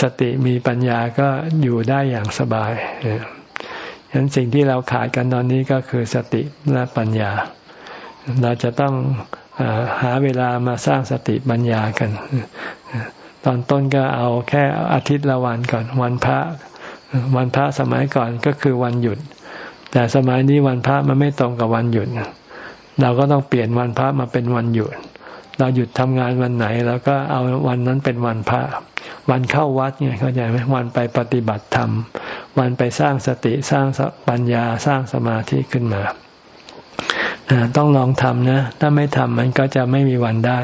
สติมีปัญญาก็อยู่ได้อย่างสบายฉะนั้นสิ่งที่เราขาดกันตอนนี้ก็คือสติและปัญญา เราจะต้องหาเวลามาสร้างสติปัญญากัน ตอนต้นก็เอาแค่อาทิตย์ละวันก่อน วันพระ วันพระสมัยก่อนก็คือวันหยุด แต่สมัยนี้วันพระมันไม่ตรงกับวันหยุดเราก็ต้องเปลี่ยนวันพระมาเป็นวันหยุด เราหยุดทำงานวันไหนเราก็เอาวันนั้นเป็นวันพระ วันเข้าวัดไงเข้าใจไหมวันไปปฏิบัติธรรม วันไปสร้างสติสร้างปัญญาสร้างสมาธิขึ้นมาต้องลองทำนะ ถ้าไม่ทำมันก็จะไม่มีวันได้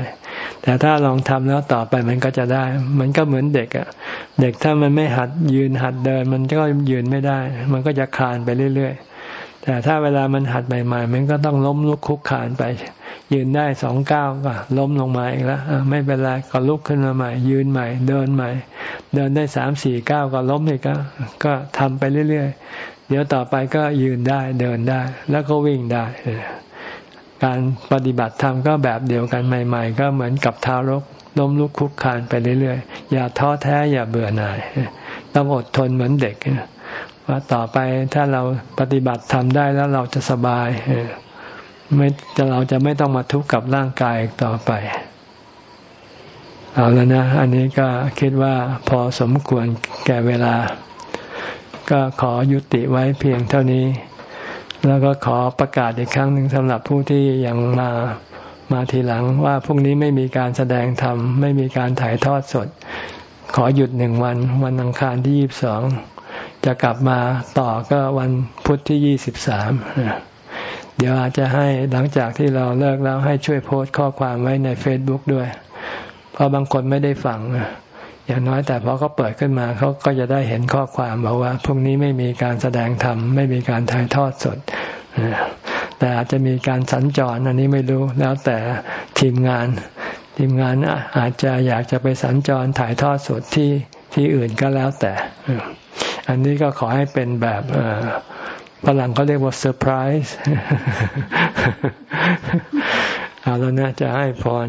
แต่ถ้าลองทำแล้วต่อไปมันก็จะได้ มันก็เหมือนเด็กอะ่ะ เด็กถ้ามันไม่หัดยืนหัดเดิน มันก็ยืนไม่ได้ มันก็จะคลานไปเรื่อยๆ แต่ถ้าเวลามันหัดใหม่ ๆ มันก็ต้องล้มลุกคุกคานไป ยืนได้สองก้าวก็ล้มลงมาอีกแล้วไม่เป็นไรก็ลุกขึ้นมาใหม่ ยืนใหม่ เดินใหม่ เดินได้สามสี่ก้าวก็ล้มอีกก็ทำไปเรื่อยๆ เดี๋ยวต่อไปก็ยืนได้เดินได้ แล้วก็วิ่งได้ การปฏิบัติธรรมก็แบบเดียวกันใหม่ ๆ ก็เหมือนกับทารกล้มลุกคุกคานไปเรื่อยๆ อย่าท้อแท้อย่าเบื่อหน่าย ต้องอดทนเหมือนเด็กว่าต่อไปถ้าเราปฏิบัติทำได้แล้วเราจะสบายไม่จะเราจะไม่ต้องมาทุกข์กับร่างกายต่อไป เอาแล้วนะ อันนี้ก็คิดว่าพอสมควรแก่เวลา ก็ขอยุติไว้เพียงเท่านี้ แล้วก็ขอประกาศอีกครั้งหนึ่งสำหรับผู้ที่ยังมามาทีหลังว่าพรุ่งนี้ไม่มีการแสดงธรรมไม่มีการถ่ายทอดสด ขอหยุดหนึ่งวัน วันอังคารที่ยี่บสองจะกลับมาต่อก็วันพุธที่ยี่สิบสามเดี๋ยวอาจจะให้หลังจากที่เราเลิกแล้วให้ช่วยโพสต์ข้อความไว้ในเฟซบุ๊กด้วย เพราะบางคนไม่ได้ฟัง อย่างน้อยแต่พอเขาเปิดขึ้นมาเขาก็จะได้เห็นข้อความบอกว่าพรุ่งนี้ไม่มีการแสดงธรรมไม่มีการถ่ายทอดสดแต่อาจจะมีการสัญจรอันนี้ไม่รู้แล้วแต่ทีมงาน ทีมงานอาจจะอยากจะไปสัญจรถ่ายทอดสดที่ที่อื่นก็แล้วแต่ อันนี้ก็ขอให้เป็นแบบฝรั่งเขาเรียกว่าเซอร์ไพรส์เอาแล้วนะจะให้พร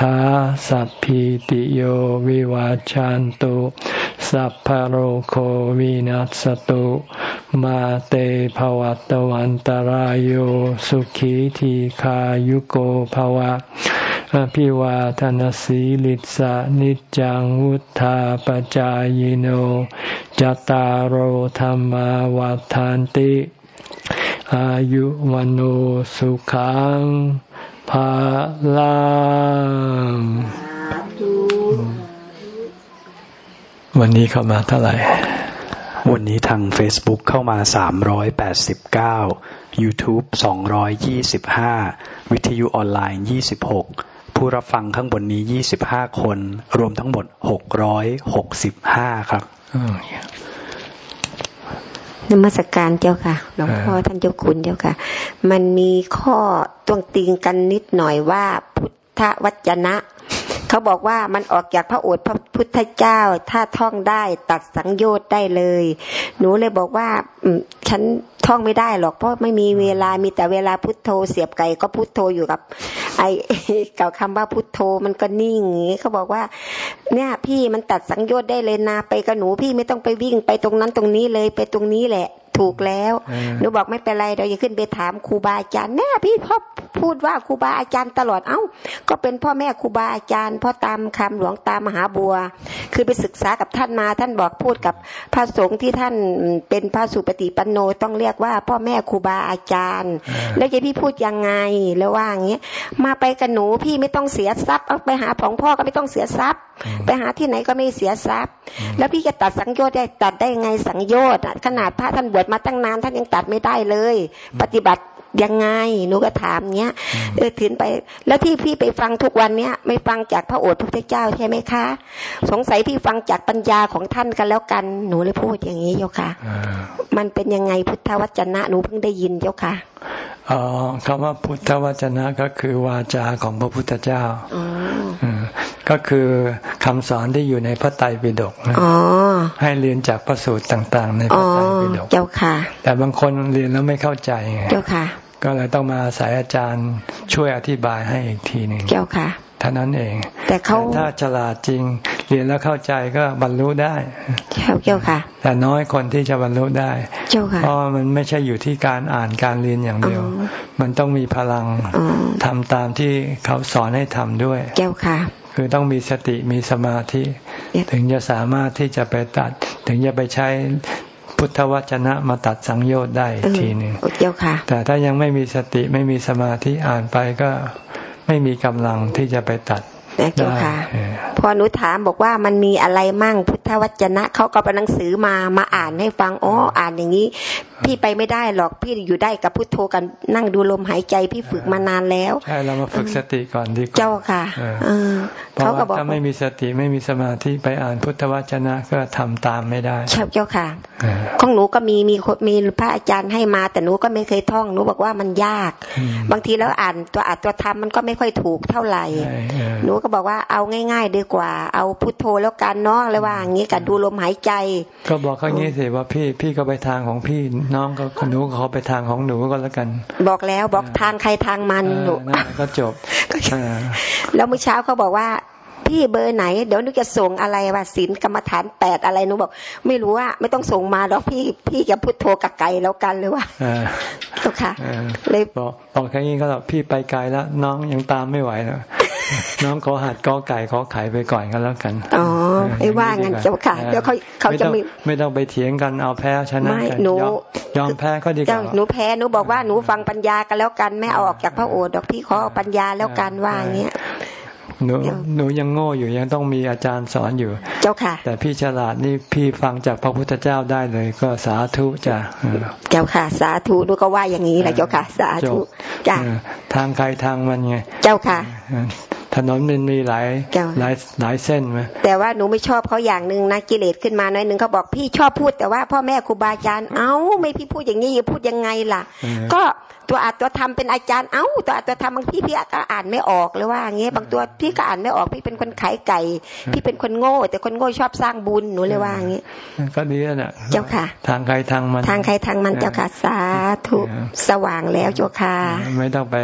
ถาสัพพิติโยวิวาจันตุสัพพโรโควินัสตุมาเตภวัตวันตารโยสุขีทีขายุโกภวะอภิวาทนสีลิสานิจังวุธาปจายโนจตารโธรรมวาทานติ อายุวันโอสุขัง ภาลังวันนี้เข้ามาเท่าไหร่ วันนี้ทาง Facebook เข้ามา 389 YouTube 225 วิทยุออนไลน์ 26 ผู้รับฟังข้างบนนี้ 25 คน รวมทั้งหมด 665 ครับ นมัสการเจ้าค่ะหลวงพ่อท่านเจ้าคุณเจ้าค่ะ มันมีข้อตวงติงกันนิดหน่อยว่าพุทธวจนะ เขาบอกว่ามันออกจากพระโอษฐ์พระพุทธเจ้า ถ้าท่องได้ตัดสังโยชน์ได้เลย หนูเลยบอกว่าฉันท่องไม่ได้หรอกเพราะไม่มีเวลามีแต่เวลาพุทโธเสียบไก่ก็พุทโธอยู่กับ ไอเก่าคำว่าพุทโธมันก็นิ่งเขาบอกว่า เนี่ย พี่มันตัดสังโยชน์ได้เลยนาไปกับหนูพี่ไม่ต้องไปวิ่งไปตรงนั้นตรงนี้เลยไปตรงนี้แหละ ถูกแล้ว หนูบอกไม่เป็นไรเราจะขึ้นไปถามครูบาอาจารย์แน่พี่พ่อพูดว่าครูบาอาจารย์ตลอด เอ้า ก็เป็นพ่อแม่ครูบาอาจารย์พ่อตามคำหลวงตามมหาบัว คือไปศึกษากับท่านมา ท่านบอกพูดกับพระสงฆ์ที่ท่านเป็นพระสุปฏิปันโนต้องเรียกว่า พ่อแม่ครูบาอาจารย์ แล้วจะพี่พูดยังไงแล้วว่าอย่างเงี้ยมาไปกับหนูพี่ไม่ต้องเสียทรัพย์เอาไปหาของพ่อก็ไม่ต้องเสียทรัพย์ ไปหาที่ไหนก็ไม่เสียทรัพย์ แล้วพี่จะตัดสังโยชน์ได้ตัดได้ยังไงสังโยชน์อะขนาดพระท่านบวชมาตั้งนานท่านยังตัดไม่ได้เลย ปฏิบัติยังไงหนูก็ถามเนี้ยเออถึงไป แล้วที่พี่ไปฟังทุกวันเนี้ยไม่ฟังจากพระโอษฐ์พระพุทธเจ้าใช่ไหมคะ สงสัยพี่ฟังจากปัญญาของท่านกันแล้วกันหนูเลยพูดอย่างนี้โยค่ะอ่ามันเป็นยังไงพุทธวจนะหนูเพิ่งได้ยินเจ้าค่ะอ๋อคำว่าพุทธวจนะก็คือวาจาของพระพุทธเจ้าอ๋ออืม ก็คือคำสอนที่อยู่ในพระไตรปิฎกนะอ๋อให้เรียนจากพระสูตรต่าง ๆ ในพอ๋ระอไตรปิฎกเจ้าค่ะ แต่บางคนเรียนแล้วไม่เข้าใจไงเจ้าค่ะ ก็เลยต้องมาอาศัยอาจารย์ช่วยอธิบายให้อีกทีหนึ่งเจ้าค่ะเท่านั้นเอง แต่เขาแต่ถ้าฉลาดจริง เรียนแล้วเข้าใจก็บรรลุได้เจ้าเจ้าค่ะ แต่น้อยคนที่จะบรรลุได้เจ้าค่ะเพราะว่ามันไม่ใช่อยู่ที่การอ่านการเรียนอย่างเดียวอ๋อมันต้องมีพลังอ๋อทำตามที่เขาสอนให้ทำด้วย เจ้าค่ะ คือต้องมีสติมีสมาธิเอ๊ะถึงจะสามารถที่จะไปตัด ถึงจะไปใช้พุทธวจนะมาตัดสังโยชน์ได้อีกทีหนึ่งเจ้าค่ะแต่ถ้ายังไม่มีสติไม่มีสมาธิอ่านไปก็ไม่มีกำลังที่จะไปตัดนะเจ้าได้ค่ะเออพอหนูถามบอกว่ามันมีอะไรมั่งพุทธวจนะเขาก็เป็นหนังสือมามาอ่านให้ฟังอ๋ออ่านอย่างนี้พี่ไปไม่ได้หรอกพี่อยู่ได้กับพุทโธกันนั่งดูลมหายใจพี่ฝึกมานานแล้ว ใช่เรามาฝึกสติก่อนดีกว่าเจ้าค่ะเออเออเพราะเขาก็ว่าบอกถ้าไม่มีสติไม่มีสมาธิไปอ่านพุทธวจนะก็ทำตามไม่ได้ชอบเจ้าค่ะเออของหนูก็มีมีคนมีพระอาจารย์ให้มา แต่หนูก็ไม่เคยท่องหนูบอกว่ามันยากอืมบางทีแล้วอ่านตัวอ่านตัวทำมันก็ไม่ค่อยถูกเท่าไหร่ใช่เออหนูก็บอกว่าเอาง่าย ๆ ดีกว่า เอาพุทโธแล้วกันเนาะเลยว่าอย่างนี้กับดูลมหายใจ ก็บอกเขางี้สิว่าพี่พี่ก็ไปทางของพี่น้องก็หนูก็เขาไปทางของหนูก็แล้วกัน บอกแล้วบอกทางใครทางมันเอหนูอนั่นแหละก็จบก็เออแล้วเมื่อเช้าเขาบอกว่า พี่เบอร์ไหน เดี๋ยวหนูจะส่งอะไรว่าศีลกรรมฐานแปดอะไรหนูบอก ไม่รู้ว่าไม่ต้องส่งมาหรอกพี่พี่จะพุทโธกับไก่แล้วกันเลยว่าเออเจ้าค่ะเออเลยบอกบอกแค่นี้ก็แบบพี่ไปไกลแล้ว น้องยังตามไม่ไหวแล้วน้องขอหัดกอไก่ขอไข่ไปก่อนก็แล้วกันอ๋อไอ้ว่างั้นเจ้าค่ะเดี๋ยวเขาเขาจะไม่มีต้องไม่ต้องไปเถียงกันเอาแพ้ชนะไม่กันหนูยอมยอมแพ้ก็ดีกเจ้าว่าหนูแพ้หนูบอกว่าหนูฟังปัญญากันแล้วกันไม่เอาออกจากพระโอษฐ์ดอกพี่ขอเอาปัญญาแล้วกันว่าอย่างเงี้ย หนูเดี๋ยวหนูยังโง่อยู่ยังต้องมีอาจารย์สอนอยู่ เจ้าค่ะ แต่พี่ฉลาดนี่พี่ฟังจากพระพุทธเจ้าได้เลย ก็สาธุจ้ะเออเจ้าค่ะ สาธุหนูก็ว่าอย่างนี้แหละเจ้าค่ะ สาธุจบจ้ะเออทางใครทางมันไง เจ้าค่ะเออ ถนนมันมีหลายเจ้าหลายหลายเส้นไหมแต่ว่าหนูไม่ชอบเขาอย่างหนึ่งนะกิเลสขึ้นมาหน่อยหนึ่งเขาบอกพี่ชอบพูดแต่ว่าพ่อแม่ครูบาอาจารย์เอ้าไม่พี่พูดอย่างนี้อย่าพูดยังไงล่ะเออก็ตัวอาจตัวทำเป็นอาจารย์เอ้าตัวอาจตัวทำบางพี่พี่ก็อ่านไม่ออกเลยว่าอย่างเงี้ยบางตัวพี่ก็อ่านไม่ออกพี่เป็นคนขายไก่ พี่เป็นคนโง่ แต่คนโง่ชอบสร้างบุญหนูเลยว่าอย่างเงี้ยก็ดีแล้วน่ะเจ้าค่ะ ทางใครทางมัน ทางใครทางมันเจ้าค่ะสาธุเออสว่างแล้วเจ้าค่ะ ไม่ต้องไป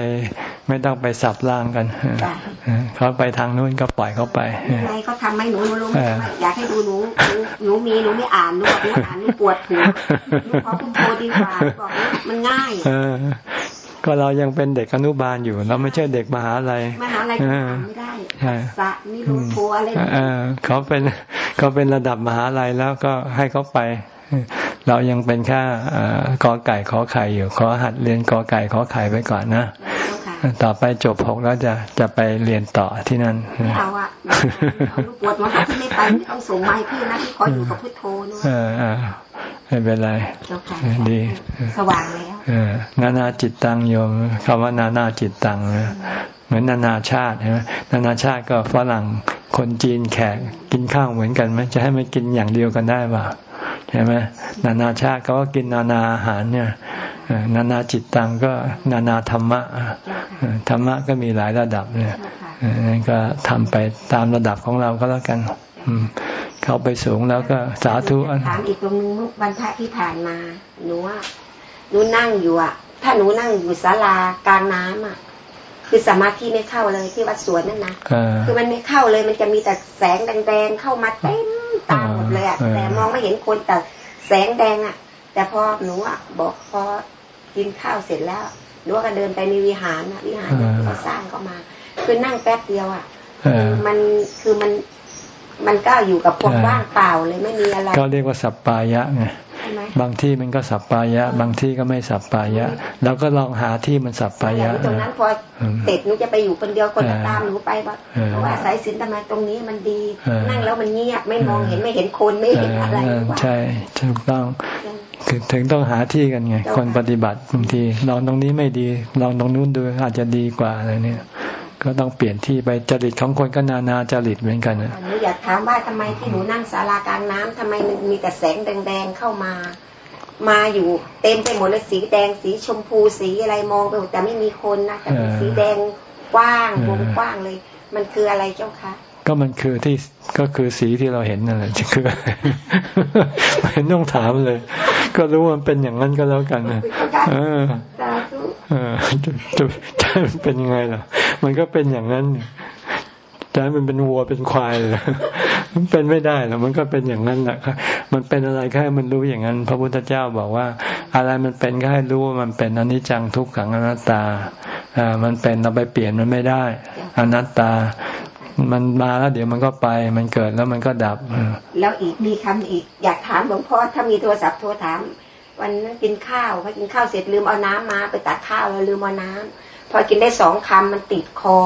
ไม่ต้องไปสับล่างกันจ้ะเออเขาไปทางนู้นก็ปล่อยเขาไปเอออะไรเขาทำให้หนูหนูรู้เอออยากให้ดูหนูหนูหนูมีหนูไม่อ่านหนูบอกหนูอ่านหนูปวดหัวหนูขอคุณโทรดีกว่าบอกมันง่ายเออก็เรายังเป็นเด็กอนุบาลอยู่ เราไม่ใช่เด็กมหาลัยมหาลัยเอก็ออ่านไม่ได้ใช่สระนี่รู้โทรอะไรเออเขาเป็นเขาเป็นระดับมหาลัยแล้วก็ให้เขาไปเรายังเป็นแค่เอ่อกอไก่ขอไข่อยู่ ขอหัดเรียนกอไก่ขอไข่ไปก่อนนะเจ้าค่ะ ต่อไปจบหกแล้วจะจะไปเรียนต่อที่นั่นไม่เอาอะเอาลูกปวดหัวถ้าพี่ไม่ไปไม่ต้องส่งไมาให้พี่นะพี่ขออยู่กับพุทโธนะเออเออไม่เป็นไรเจ้าค่ะดี สว่างแล้วเออนานาจิตตังโยมคำว่านานาจิตตังนะเหมือนนานาชาติใช่ไหมนานาชาติก็ฝรั่งคนจีนแขกกินข้าวเหมือนกันไหมจะให้มันกินอย่างเดียวกันได้เปล่า ใช่ไหมนานาชาติเขาก็กินนานาอาหารเนี่ยเออนานาจิตตังก็นานาธรรมะเออธรรมะก็มีหลายระดับเนี่ยเจ้าค่ะเออนั่นก็ทำไปตามระดับของเราก็แล้วกันอืมเขาไปสูงแล้วก็สาธุอันถามอีกตรงนึงเมื่อวันพระที่ผ่านมาหนูว่าหนูนั่งอยู่อะถ้าหนูนั่งอยู่ศาลากลางน้ำอะคือสมาธิไม่เข้าเลยที่วัดสวนนั่นนะเออคือมันไม่เข้าเลยมันจะมีแต่แสงแดงๆเข้ามาเต็ม ตาหมดเลยอะเออแต่มองไม่เห็นคนแต่แสงแดงอะแต่พอหนูอะบอกพอกินข้าวเสร็จแล้วหรือว่าก็เดินไปในวิหารนะวิหารที่เขาสร้างก็มา คือนั่งแป๊บเดียวอะมันคือมันมันก็อยู่กับความว่างเปล่าเลยไม่มีอะไร ก็เรียกว่าสัปปายะไง บางที่มันก็สัปปายะ บางที่ก็ไม่สัปปายะ แล้วก็ลองหาที่มันสัปปายะตรงนั้นพอเสร็จหนูจะไปอยู่คนเดียวคนตามหนูไปว่าเพราะว่าสายสินทำไมตรงนี้มันดีนั่งแล้วมันเงียบไม่มองเห็นไม่เห็นคนไม่เห็นอะไรใช่ถูกต้องถึงต้องหาที่กันไง คนปฏิบัติบางทีลองตรงนี้ไม่ดี ลองตรงนู้นดูอาจจะดีกว่าอะไรเนี่ย ก็ต้องเปลี่ยนที่ไปจริตของคนก็นานาจริตเหมือนกันนะหนูอยากถามว่าทำไมที่หนูนั่งศาลากลางน้ำทำไมมันมีแต่แสงแดงๆเข้ามา มาอยู่เต็มไปหมดเลยสีแดงสีชมพูสีอะไรมองไปหมดแต่ไม่มีคนนะแต่สีแดงกว้างวงกว้างเลย มันคืออะไรเจ้าคะก็มันคือที่ก็คือสีที่เราเห็นนั่นแหละจะคือไม่ต้องถามเลย ก็รู้ว่ามันเป็นอย่างนั้นก็แล้วกันนะเออเออจะจะจะเป็นยังไงล่ะ มันก็เป็นอย่างนั้นให้มันเป็นวัวเป็นควายเลยมันเป็นไม่ได้หรอกมันก็เป็นอย่างนั้นแหละมันเป็นอะไรแค่มันรู้อย่างนั้น พระพุทธเจ้าบอกว่า อะไรมันเป็นก็ให้รู้ว่ามันเป็นอนิจจังทุกขังอนัตตาอ่ามันเป็นเราไปเปลี่ยนมันไม่ได้ อนัตตา มันมาแล้วเดี๋ยวมันก็ไป มันเกิดแล้วมันก็ดับแล้วอีกมีคำอีก อยากถามหลวงพ่อถ้ามีโทรศัพท์โทรถาม วันนั้นกินข้าวพอกินข้าวเสร็จลืมเอาน้ำมาไปตักข้าวแล้วลืมเอาน้ำ พอกินได้สองคำมันติดคอ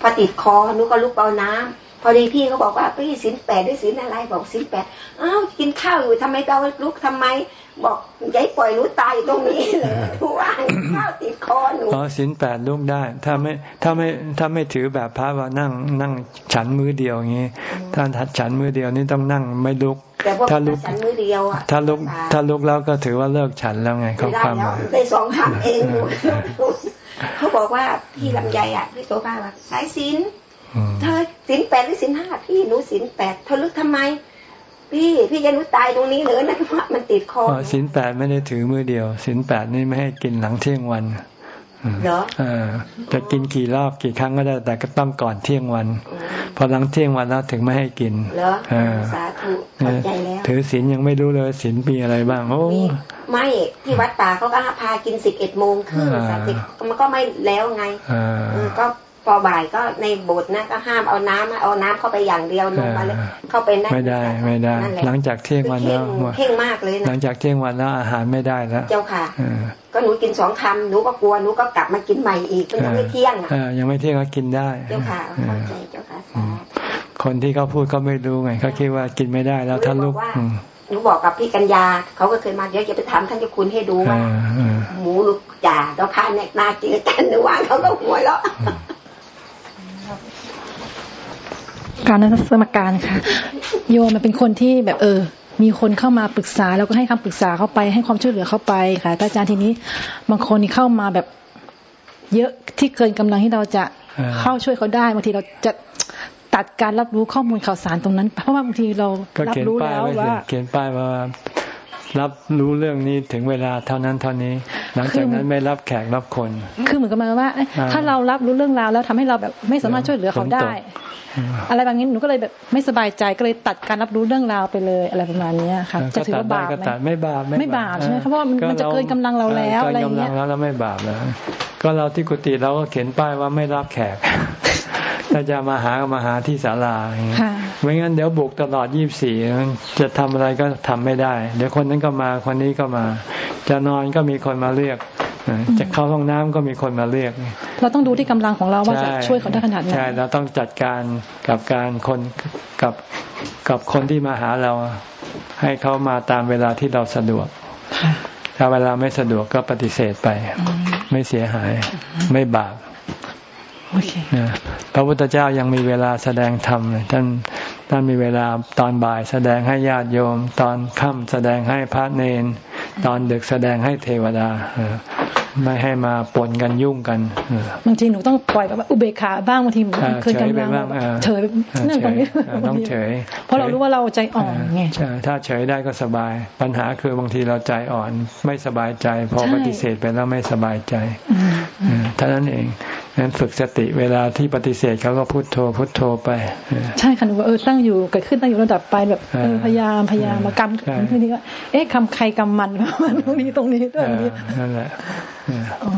พอติดคอนุก็ลุกเอาน้ำพอดีพี่เขาบอกว่าพี่สินแปดด้วยสินอะไรบอกสินแปดอ้าวกินข้าวอยู่ทำไมเราลุกทำไม บอกยายปล่อยรู้ตายตรงนี้เลยทุกวันข้าวติดคอหนูอ๋อสินแปดลูกได้ ถ้าไม่ถ้าไม่ถ้าไม่ถือแบบพระว่านั่งนั่งฉันมือเดียวอย่างนี้ถ้าทัดฉันมือเดียวนี่ต้องนั่งไม่ลุกถ้าลุกฉันมือเดียวอะถ้าลุกถ้าลุกแล้วก็ถือว่าเลิกฉันแล้วไงเขาความหมายได้สองคำเอง เขาบอกว่าพี่ลำไยอะพี่โสภาว่าสายสินเธอสินแปดหรือสินห้าพี่หนูสินแปดเธอลึกทำไม พี่พี่จะรู้ตายตรงนี้เลยนะเพราะมันติดคอสินแปดไม่ได้ถือมือเดียวสินแปดนี่ไม่ให้กินหลังเที่ยงวัน เหรอจะกินกี่รอบกี่ครั้งก็ได้แต่ก็ต้องก่อนเที่ยงวัน พอหลังเที่ยงวันแล้วถึงไม่ให้กินเหรอสาธุใจแล้วถือศีลยังไม่รู้เลยศีลมีอะไรบ้างโอ้ไม่ที่วัดป่าเขาก็พากินสิบเอ็ดโมงครึ่งสามสิบมันก็ไม่แล้วไงก็ พอบ่ายก็ในโบสถ์นะก็ห้ามเอาน้ำเอาน้ำเข้าไปอย่างเดียวลงมาเลยเข้าไปนั่ไม่ได้ไม่ได้ หลังจากเที่ยงวันแล้วเข่งมากเลยนะหลังจากเที่ยงวันแล้วอาหารไม่ได้แล้ว เจ้าค่ะก็หนูกินสองคำหนูก็กลัวหนูก็กลับมากินใหม่อีกมันยังไม่เที่ยงอะยังไม่เที่ยงก็กินได้เจ้าค่ะเจ้าค่ะคนที่เขาพูดเขาไม่รู้ไงเขาคิดว่ากินไม่ได้แล้วท่านลูกหนูบอกกับพี่กัญญาเขาก็เคยมาเดี๋ยวจะไปถามท่านเจ้าคุณให้ดูว่าหมูลูกจ่าเราพาเนี่ยนากินกันหนูวางเขาก็หัวแล้ว การนักสมการค่ะ โยมมันเป็นคนที่แบบเออ มีคนเข้ามาปรึกษาแล้วก็ให้คำปรึกษาเข้าไปให้ความช่วยเหลือเข้าไปค่ะอาจารย์ทีนี้ บางคนนี่เข้ามาแบบ เยอะที่เกินกำลังที่เราจะเข้าช่วยเขาได้บางทีเราจะตัดการรับรู้ข้อมูลข่าวสารตรงนั้น เพราะว่าบางทีเรารับรู้แล้วว่าเขียนป้ายว่า รับรู้เรื่องนี้ถึงเวลาเท่านั้นเท่านี้ หลังจากนั้นไม่รับแขกรับคน คือเหมือนกับมาว่า ถ้าเรารับรู้เรื่องราวแล้วทำให้เราแบบไม่สามารถช่วยเหลือเขาได้ อะไรบางนี้หนูก็เลยแบบไม่สบายใจก็เลยตัดการรับรู้เรื่องราวไปเลยอะไรประมาณนี้ค่ะจะถือว่าบาปไหมไม่บาปไม่บาปใช่ไหมเพราะว่ามันจะเกินกำลังเราแล้วอะไรเงี้ยแล้วไม่บาปแล้วก็เราที่กุฏิเราก็เขียนป้ายว่าไม่รับแขก ถ้าจะมาหาก็มาหาที่ศาลาไม่งั้นเดี๋ยวบุกตลอดยี่บสี่จะทำอะไรก็ทำไม่ได้ เดี๋ยวคนนั้นก็มาคนนี้ก็มา จะนอนก็มีคนมาเรียกจะเข้าห้องน้ำก็มีคนมาเรียก เราต้องดูที่กำลังของเราว่าจะช่วยเขาได้ขนาดไหนใช่เราต้องจัดการกับการคนกับกับคนที่มาหาเรา ให้เขามาตามเวลาที่เราสะดวกถ้าเวลาไม่สะดวกก็ปฏิเสธไป ไม่เสียหายไม่บาป พระพุทธเจ้ายังมีเวลาแสดงธรรมท่านท่านมีเวลาตอนบ่ายแสดงให้ญาติโยม ตอนค่ำแสดงให้พระเนน ตอนดึกแสดงให้เทวดาไม่ให้มาปนกันยุ่งกันบางทีหนูต้องปล่อยแบบอุเบกขาบ้างบางทีเคยกำลังเฉยนั่นตรงนี้ต้องเฉย เพราะเรารู้ว่าเราใจอ่อนไงถ้าเฉยได้ก็สบาย ปัญหาคือบางทีเราใจอ่อนไม่สบายใจ พอปฏิเสธไปแล้วไม่สบายใจเท่านั้นเอง นั้นฝึกสติเวลาที่ปฏิเสธเขาก็พุโทโธพุโทโธไป ใช่ค่ะหนูว่าเออตั้งอยู่เกิดขึ้นตั้งอยู่ระดับไปแบบเออพยายามพยายามมากรรมทีนี้ก็เอ๊ะคำใครกรรมมันตรงนี้ตรงนี้ตรงนี้นั่นแหละอ๋อ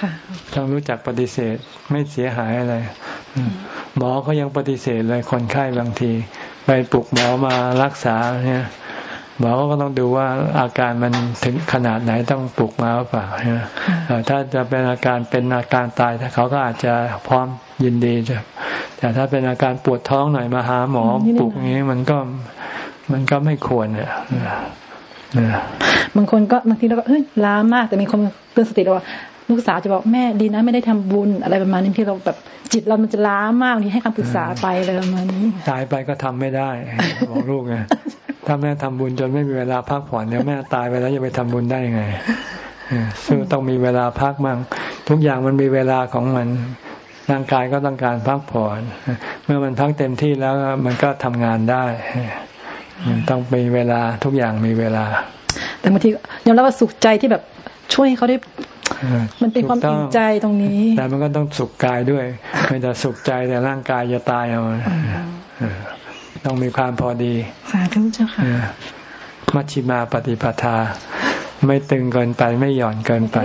ค่ะต้องรู้จักปฏิเสธไม่เสียหายอะไรหมอเขายังปฏิเสธเลยคนไข้บางที ไปปลุกหมอมารักษาเนี่ย หมอก็ต้องดูว่าอาการมันถึงขนาดไหนต้องปลุกมาหรือเปล่าถ้าจะเป็นอาการเป็นอาการตายถ้าเขาก็อาจจะพร้อมยินดีจะแต่ถ้าเป็นอาการปวดท้องหน่อยมาหาหมอปลุกอย่างนี้มันก็มันก็ไม่ควรเนี่ยบางคนก็บางทีเราก็เอ้ยล้ามากแต่มีคนเตือนสติเราว่าลูกสาวจะบอกแม่ดีนะไม่ได้ทำบุญอะไรประมาณนี้ที่เราแบบจิตเรามันจะล้ามากนี่ให้คำปรึกษาไปเลยประมาณนี้ตายไปก็ทำไม่ได้บอกลูกไง ถ้าแม่ทำบุญจนไม่มีเวลาพักผ่อนเนี่ยแม่ตายไปแล้วจะไปทำบุญได้ยังไงซึ่งต้องมีเวลาพักบ้างทุกอย่างมันมีเวลาของมันร่างกายก็ต้องการพักผ่อน เมื่อมันพักเต็มที่แล้วมันก็ทำงานได้ต้องมีเวลาทุกอย่างมีเวลา แต่บางทียอมรับว่าสุขใจที่แบบช่วยเขาได้ มันเป็นความอิ่มใจตรงนี้ แต่มันก็ต้องสุขกายด้วยไม่แต่สุขใจแต่ร่างกายจะตายเอา ต้องมีความพอดี สาธุเจ้าค่ะมัชชิมาปฏิปทา ไม่ตึงเกินไปไม่หย่อนเกินไป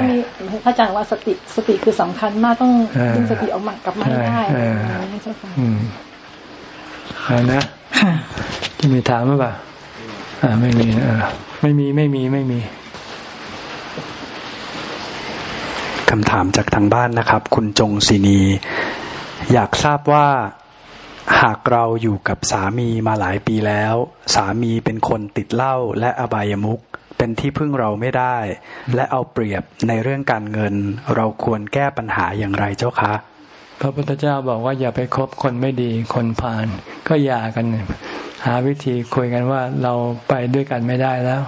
พระอาจารย์ว่าสติสติคือสำคัญมากต้องดึงสติออกมากลับมาได้เจ้าค่ะอืมนะจะมีถามหรือเปล่าอ่า ไม่มีอ่าไม่มีไม่มีไม่มีคำถามจากทางบ้านนะครับ คุณจงศินี อยากทราบว่า หากเราอยู่กับสามีมาหลายปีแล้ว สามีเป็นคนติดเหล้าและอบายมุขเป็นที่พึ่งเราไม่ได้ และเอาเปรียบในเรื่องการเงิน เราควรแก้ปัญหาอย่างไรเจ้าคะพระพุทธเจ้าบอกว่าอย่าไปคบคนไม่ดีคนพาลก็อย่ากัน หาวิธีคุยกันว่าเราไปด้วยกันไม่ได้แล้ว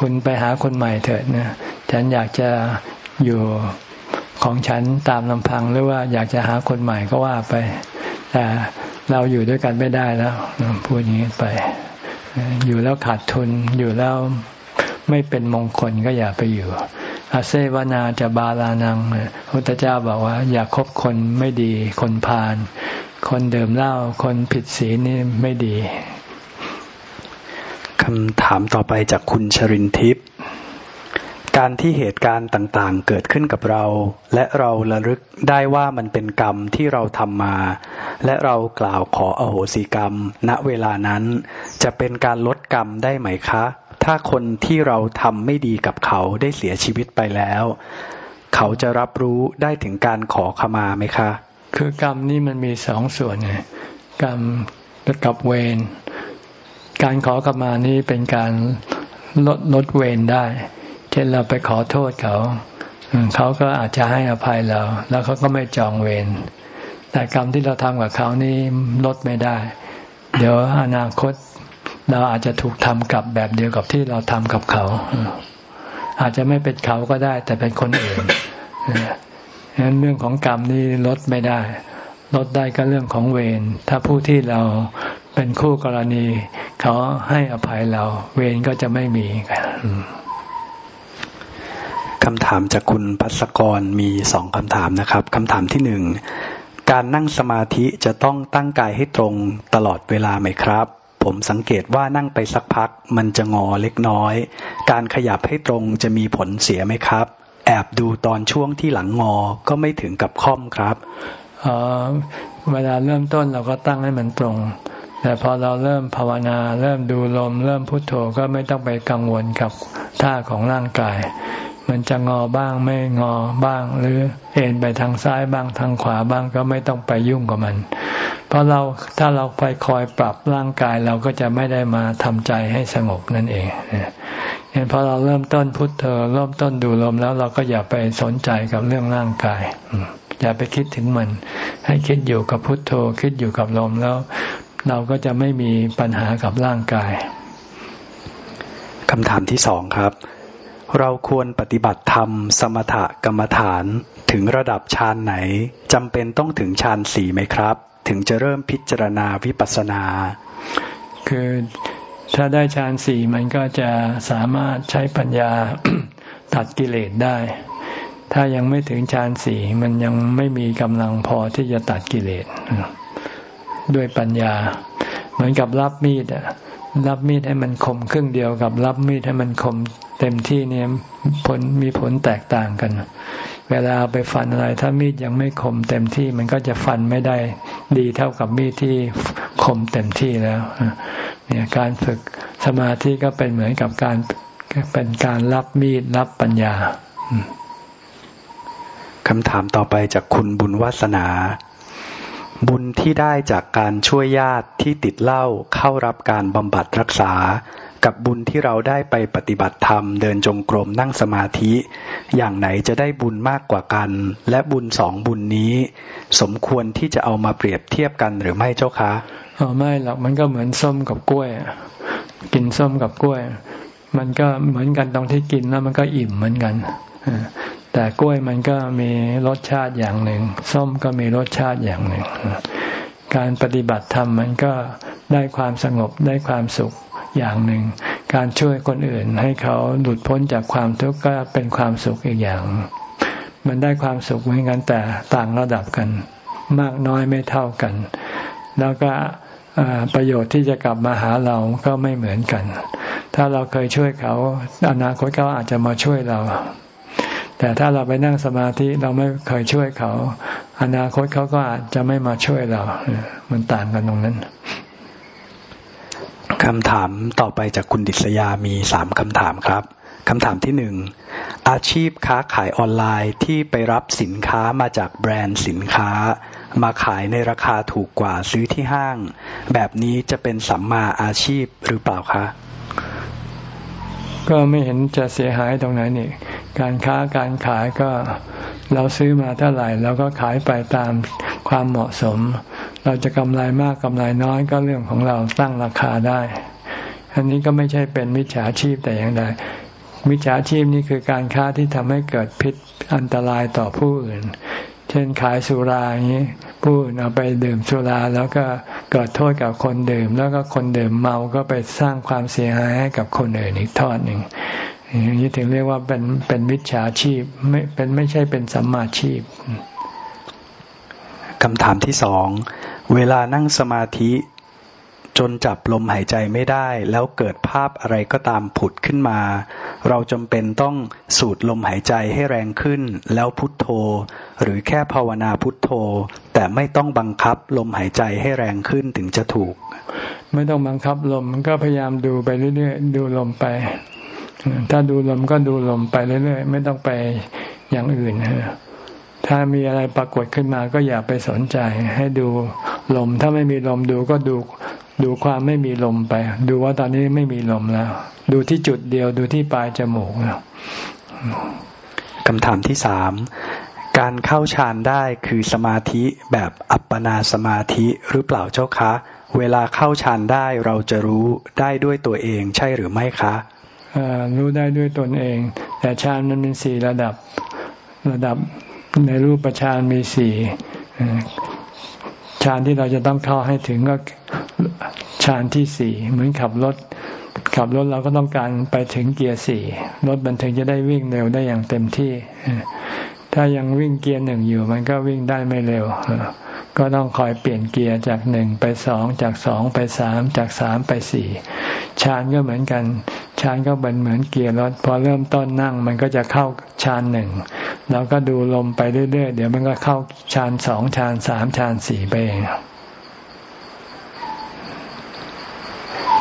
คุณไปหาคนใหม่เถิดนะฉันอยากจะอยู่ของฉันตามลำพังหรือว่าอยากจะหาคนใหม่ก็ว่าไป แต่ เราอยู่ด้วยกันไม่ได้แล้วพูดอย่างนี้ไป อยู่แล้วขาดทุนอยู่แล้วไม่เป็นมงคลก็อย่าไปอยู่อาเซวนาจะบาลานังพุทธเจ้าบอกว่า อย่าคบคนไม่ดี คนพาลคนเดิมเล่าคนผิดศีลนี่ไม่ดีคำถามต่อไปจากคุณชรินทิพย์ การที่เหตุการณ์ต่างๆ เกิดขึ้นกับเรา และเราระลึกได้ว่ามันเป็นกรรมที่เราทำมา และเรากล่าวขออโหสิกรรม ณเวลานั้น จะเป็นการลดกรรมได้ไหมคะ ถ้าคนที่เราทำไม่ดีกับเขาได้เสียชีวิตไปแล้ว เขาจะรับรู้ได้ถึงการขอขมาไหมคะ คือกรรมนี่มันมีสองส่วนไงกรรมกับเวรการขอขมานี่เป็นการลดลดเวรได้ ช่นเราไปขอโทษเขา เขาก็อาจจะให้อภัยเรา แล้วเขาก็ไม่จองเวรแต่กรรมที่เราทำกับเขานี่ลดไม่ได้ เดี๋ยวอนาคตเราอาจจะถูกทำกลับแบบเดียวกับที่เราทำกับเขา อาจจะไม่เป็นเขาก็ได้ แต่เป็นคนอื่นฉะนั้นเรื่องของกรรมนี่ลดไม่ได้ ลดได้ก็เรื่องของเวรถ้าผู้ที่เราเป็นคู่กรณี เขาให้อภัยเรา เวรก็จะไม่มีกัน คำถามจากคุณพัศกรมีสองคำถามนะครับคำถามที่หนึ่งการนั่งสมาธิจะต้องตั้งกายให้ตรงตลอดเวลาไหมครับ ผมสังเกตว่านั่งไปสักพัก มันจะงอเล็กน้อย การขยับให้ตรงจะมีผลเสียไหมครับ แอบดูตอนช่วงที่หลังงอก็ไม่ถึงกับค่อมครับเวลาเริ่มต้นเราก็ตั้งให้มันตรง แต่พอเราเริ่มภาวนา เริ่มดูลม เริ่มพุโทโธก็ไม่ต้องไปกังวลกับท่าของร่างกาย มันจะงอบ้างไม่งอบ้าง หรือเอ็นไปทางซ้ายบ้างทางขวาบ้างก็ไม่ต้องไปยุ่งกับมัน เพราะเราถ้าเราไปคอยปรับร่างกายเราก็จะไม่ได้มาทำใจให้สงบนั่นเองเห็นพอเราเริ่มต้นพุทเธอเริ่มต้นดูลมแล้วเราก็อย่าไปสนใจกับเรื่องร่างกายอย่าไปคิดถึงมัน ให้คิดอยู่กับพุทโธ คิดอยู่กับลมแล้ว เราก็จะไม่มีปัญหากับร่างกายคำถามที่สองครับ เราควรปฏิบัติธรรม สมถกรรมฐาน ถึงระดับฌานไหนจำเป็นต้องถึงฌานสี่ไหมครับ ถึงจะเริ่มพิจารณาวิปัสสนา คือถ้าได้ฌานสี่มันก็จะสามารถใช้ปัญญาตัดกิเลสได้ ถ้ายังไม่ถึงฌานสี่มันยังไม่มีกำลังพอที่จะตัดกิเลสด้วยปัญญา เหมือนกับรับมีดอะ รับมีดให้มันคมครึ่งเดียวกับรับมีดให้มันคมเต็มที่เนี่ยผลมีผลแตกต่างกัน เวลาเอาไปฟันอะไร ถ้ามีดยังไม่คมเต็มที่มันก็จะฟันไม่ได้ดีเท่ากับมีดที่คมเต็มที่แล้วเนี่ยการฝึกสมาธิก็เป็นเหมือนกับการเป็นการรับมีดรับปัญญาคำถามต่อไปจากคุณบุญวาสนา บุญที่ได้จากการช่วยญาติที่ติดเหล้าเข้ารับการบำบัดรักษา กับบุญที่เราได้ไปปฏิบัติธรรม เดินจงกรมนั่งสมาธิ อย่างไหนจะได้บุญมากกว่ากัน และบุญสองบุญนี้ สมควรที่จะเอามาเปรียบเทียบกันหรือไม่เจ้าคะอ๋อไม่หรอกมันก็เหมือนส้มกับกล้วยกินส้มกับกล้วย มันก็เหมือนกันตรงที่กินแล้วมันก็อิ่มเหมือนกัน แต่กล้วยมันก็มีรสชาติอย่างหนึ่ง ส้มก็มีรสชาติอย่างหนึ่ง การปฏิบัติธรรมมันก็ได้ความสงบได้ความสุขอย่างหนึ่ง การช่วยคนอื่นให้เขาหลุดพ้นจากความทุกข์ก็เป็นความสุขอีกอย่าง มันได้ความสุขเหมือนกันแต่ต่างระดับกัน มากน้อยไม่เท่ากัน แล้วก็ประโยชน์ที่จะกลับมาหาเราก็ไม่เหมือนกัน ถ้าเราเคยช่วยเขา อนาคตเขาอาจจะมาช่วยเรา แต่ถ้าเราไปนั่งสมาธิเราไม่เคยช่วยเขา อนาคตเขาก็อาจจะไม่มาช่วยเรา มันต่างกันตรงนั้นคำถามต่อไปจากคุณดิษยามีสามคำถามครับคำถามที่หนึ่งอาชีพค้าขายออนไลน์ที่ไปรับสินค้ามาจากแบรนด์สินค้า มาขายในราคาถูกกว่าซื้อที่ห้าง แบบนี้จะเป็นสัมมาอาชีพหรือเปล่าคะ ก็ไม่เห็นจะเสียหายตรงไหนนี่ การค้าการขายก็เราซื้อมาเท่าไหร่เราก็ขายไปตามความเหมาะสม เราจะกำไรมากกำไรน้อยก็เรื่องของเราตั้งราคาได้ อันนี้ก็ไม่ใช่เป็นมิจฉาชีพแต่อย่างใดมิจฉาชีพนี่คือการค้าที่ทำให้เกิดพิษอันตรายต่อผู้อื่น เช่นขายสุราอย่างนี้ ผู้อื่นเอาไปดื่มสุราแล้วก็เกิดโทษกับคนดื่ม แล้วก็คนดื่มเมาก็ไปสร้างความเสียหายให้กับคนอื่นอีกทอดหนึ่ง อย่างนี้ถึงเรียกว่าเป็นเป็นมิจฉาชีพไม่เป็นไม่ใช่เป็นสัมมาชีพคำถามที่สองเวลานั่งสมาธิจนจับลมหายใจไม่ได้ แล้วเกิดภาพอะไรก็ตามผุดขึ้นมา เราจำเป็นต้องสูดลมหายใจให้แรงขึ้น แล้วพุทโธ หรือแค่ภาวนาพุทโธ แต่ไม่ต้องบังคับลมหายใจให้แรงขึ้นถึงจะถูก ไม่ต้องบังคับลมมันก็พยายามดูไปเรื่อยๆดูลมไป ถ้าดูลมก็ดูลมไปเรื่อยๆ ไม่ต้องไปอย่างอื่นถ้ามีอะไรปรากฏขึ้นมาก็อย่าไปสนใจ ให้ดูลม ถ้าไม่มีลมดูก็ดูดูความไม่มีลมไป ดูว่าตอนนี้ไม่มีลมแล้ว ดูที่จุดเดียวดูที่ปลายจมูกแล้วคำถามที่สามการเข้าฌานได้คือสมาธิแบบอัปปนาสมาธิหรือเปล่าเจ้าคะ เวลาเข้าฌานได้เราจะรู้ได้ด้วยตัวเองใช่หรือไม่คะ รู้ได้ด้วยตนเอง แต่ฌานมันมีสี่ระดับ ระดับในรูปฌานมีสี่ฌานที่เราจะต้องเข้าให้ถึงก็ฌานที่สี่เหมือนขับรถ ขับรถเราก็ต้องการไปถึงเกียร์สี่รถบันทึงจะได้วิ่งเร็วได้อย่างเต็มที่ ถ้ายังวิ่งเกียร์หนึ่งอยู่ มันก็วิ่งได้ไม่เร็ว ก็ต้องคอยเปลี่ยนเกียร์จากหนึ่งไปสองจากสองไปสามจากสามไปสี่ฌานก็เหมือนกัน ฌานก็เป็นเหมือนเกียร์รถพอเริ่มต้นนั่งมันก็จะเข้าฌานหนึ่งเราก็ดูลมไปเรื่อยๆ เดี๋ยวมันก็เข้าฌานสองฌานสามฌานสี่ไปเอง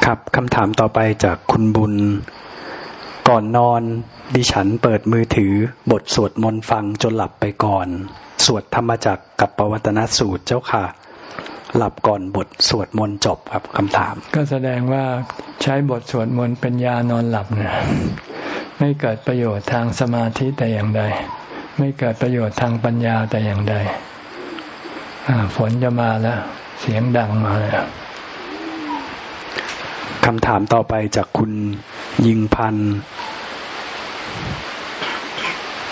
ครับคำถามต่อไปจากคุณบุญ ก่อนนอน ดิฉันเปิดมือถือบทสวดมนต์ฟังจนหลับไปก่อน สวดธรรมจักกับปวัตนสูตรเจ้าค่ะ หลับก่อนบทสวดมนต์จบครับคำถาม ก็แสดงว่าใช้บทสวดมนต์เป็นยานอนหลับเนี่ยไม่เกิดประโยชน์ทางสมาธิแต่อย่างใด ไม่เกิดประโยชน์ทางปัญญาแต่อย่างใดฝนจะมาแล้ว เสียงดังมาแล้วคำถามต่อไปจากคุณยิงพัน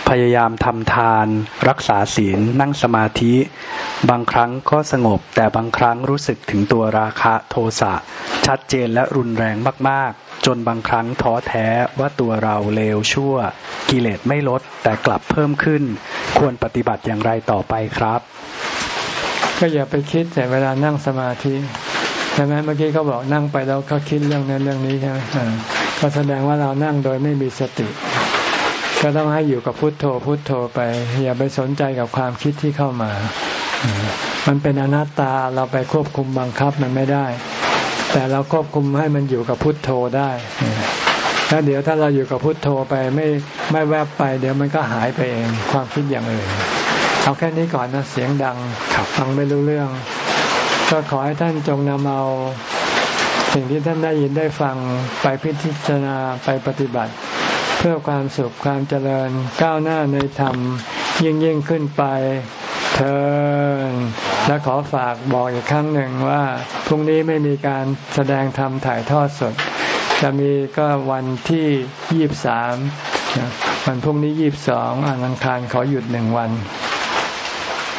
พยายามทำทาน รักษาศีล นั่งสมาธิ บางครั้งก็สงบ แต่บางครั้งรู้สึกถึงตัวราคะโทสะชัดเจนและรุนแรงมากๆ จนบางครั้งท้อแท้ว่าตัวเราเลวชั่ว กิเลสไม่ลดแต่กลับเพิ่มขึ้น ควรปฏิบัติอย่างไรต่อไปครับ ก็อย่าไปคิดแต่เวลานั่งสมาธิใช่ไหมเมื่อกี้เขาบอกนั่งไปแล้วเขาคิดเรื่องนั้นเรื่องนี้ใช่ไหมก็ก็แสดงว่าเรานั่งโดยไม่มีสติ ก็ต้องให้อยู่กับพุทโธพุทโธไป อย่าไปสนใจกับความคิดที่เข้ามา มันเป็นอนัตตาเราไปควบคุมบังคับมันไม่ได้ แต่เราควบคุมให้มันอยู่กับพุทโธได้แล้วเดี๋ยวถ้าเราอยู่กับพุทโธไปไม่ไม่แวบไป เดี๋ยวมันก็หายไปเองความคิดอย่างอื่นเอาแค่นี้ก่อนนะเสียงดังฟังไม่รู้เรื่อง ก็ขอให้ท่านจงนำเอาสิ่งที่ท่านได้ยินได้ฟังไปพิจารณาไปปฏิบัติ เพื่อความสุขความเจริญก้าวหน้าในธรรม ยิ่งยิ่งขึ้นไปเถิดและขอฝากบอกอีกครั้งหนึ่งว่า พรุ่งนี้ไม่มีการแสดงธรรมถ่ายทอดสด จะมีก็วันที่ยี่บสามวันพรุ่งนี้ยี่บสองอังคารขอหยุดหนึ่งวัน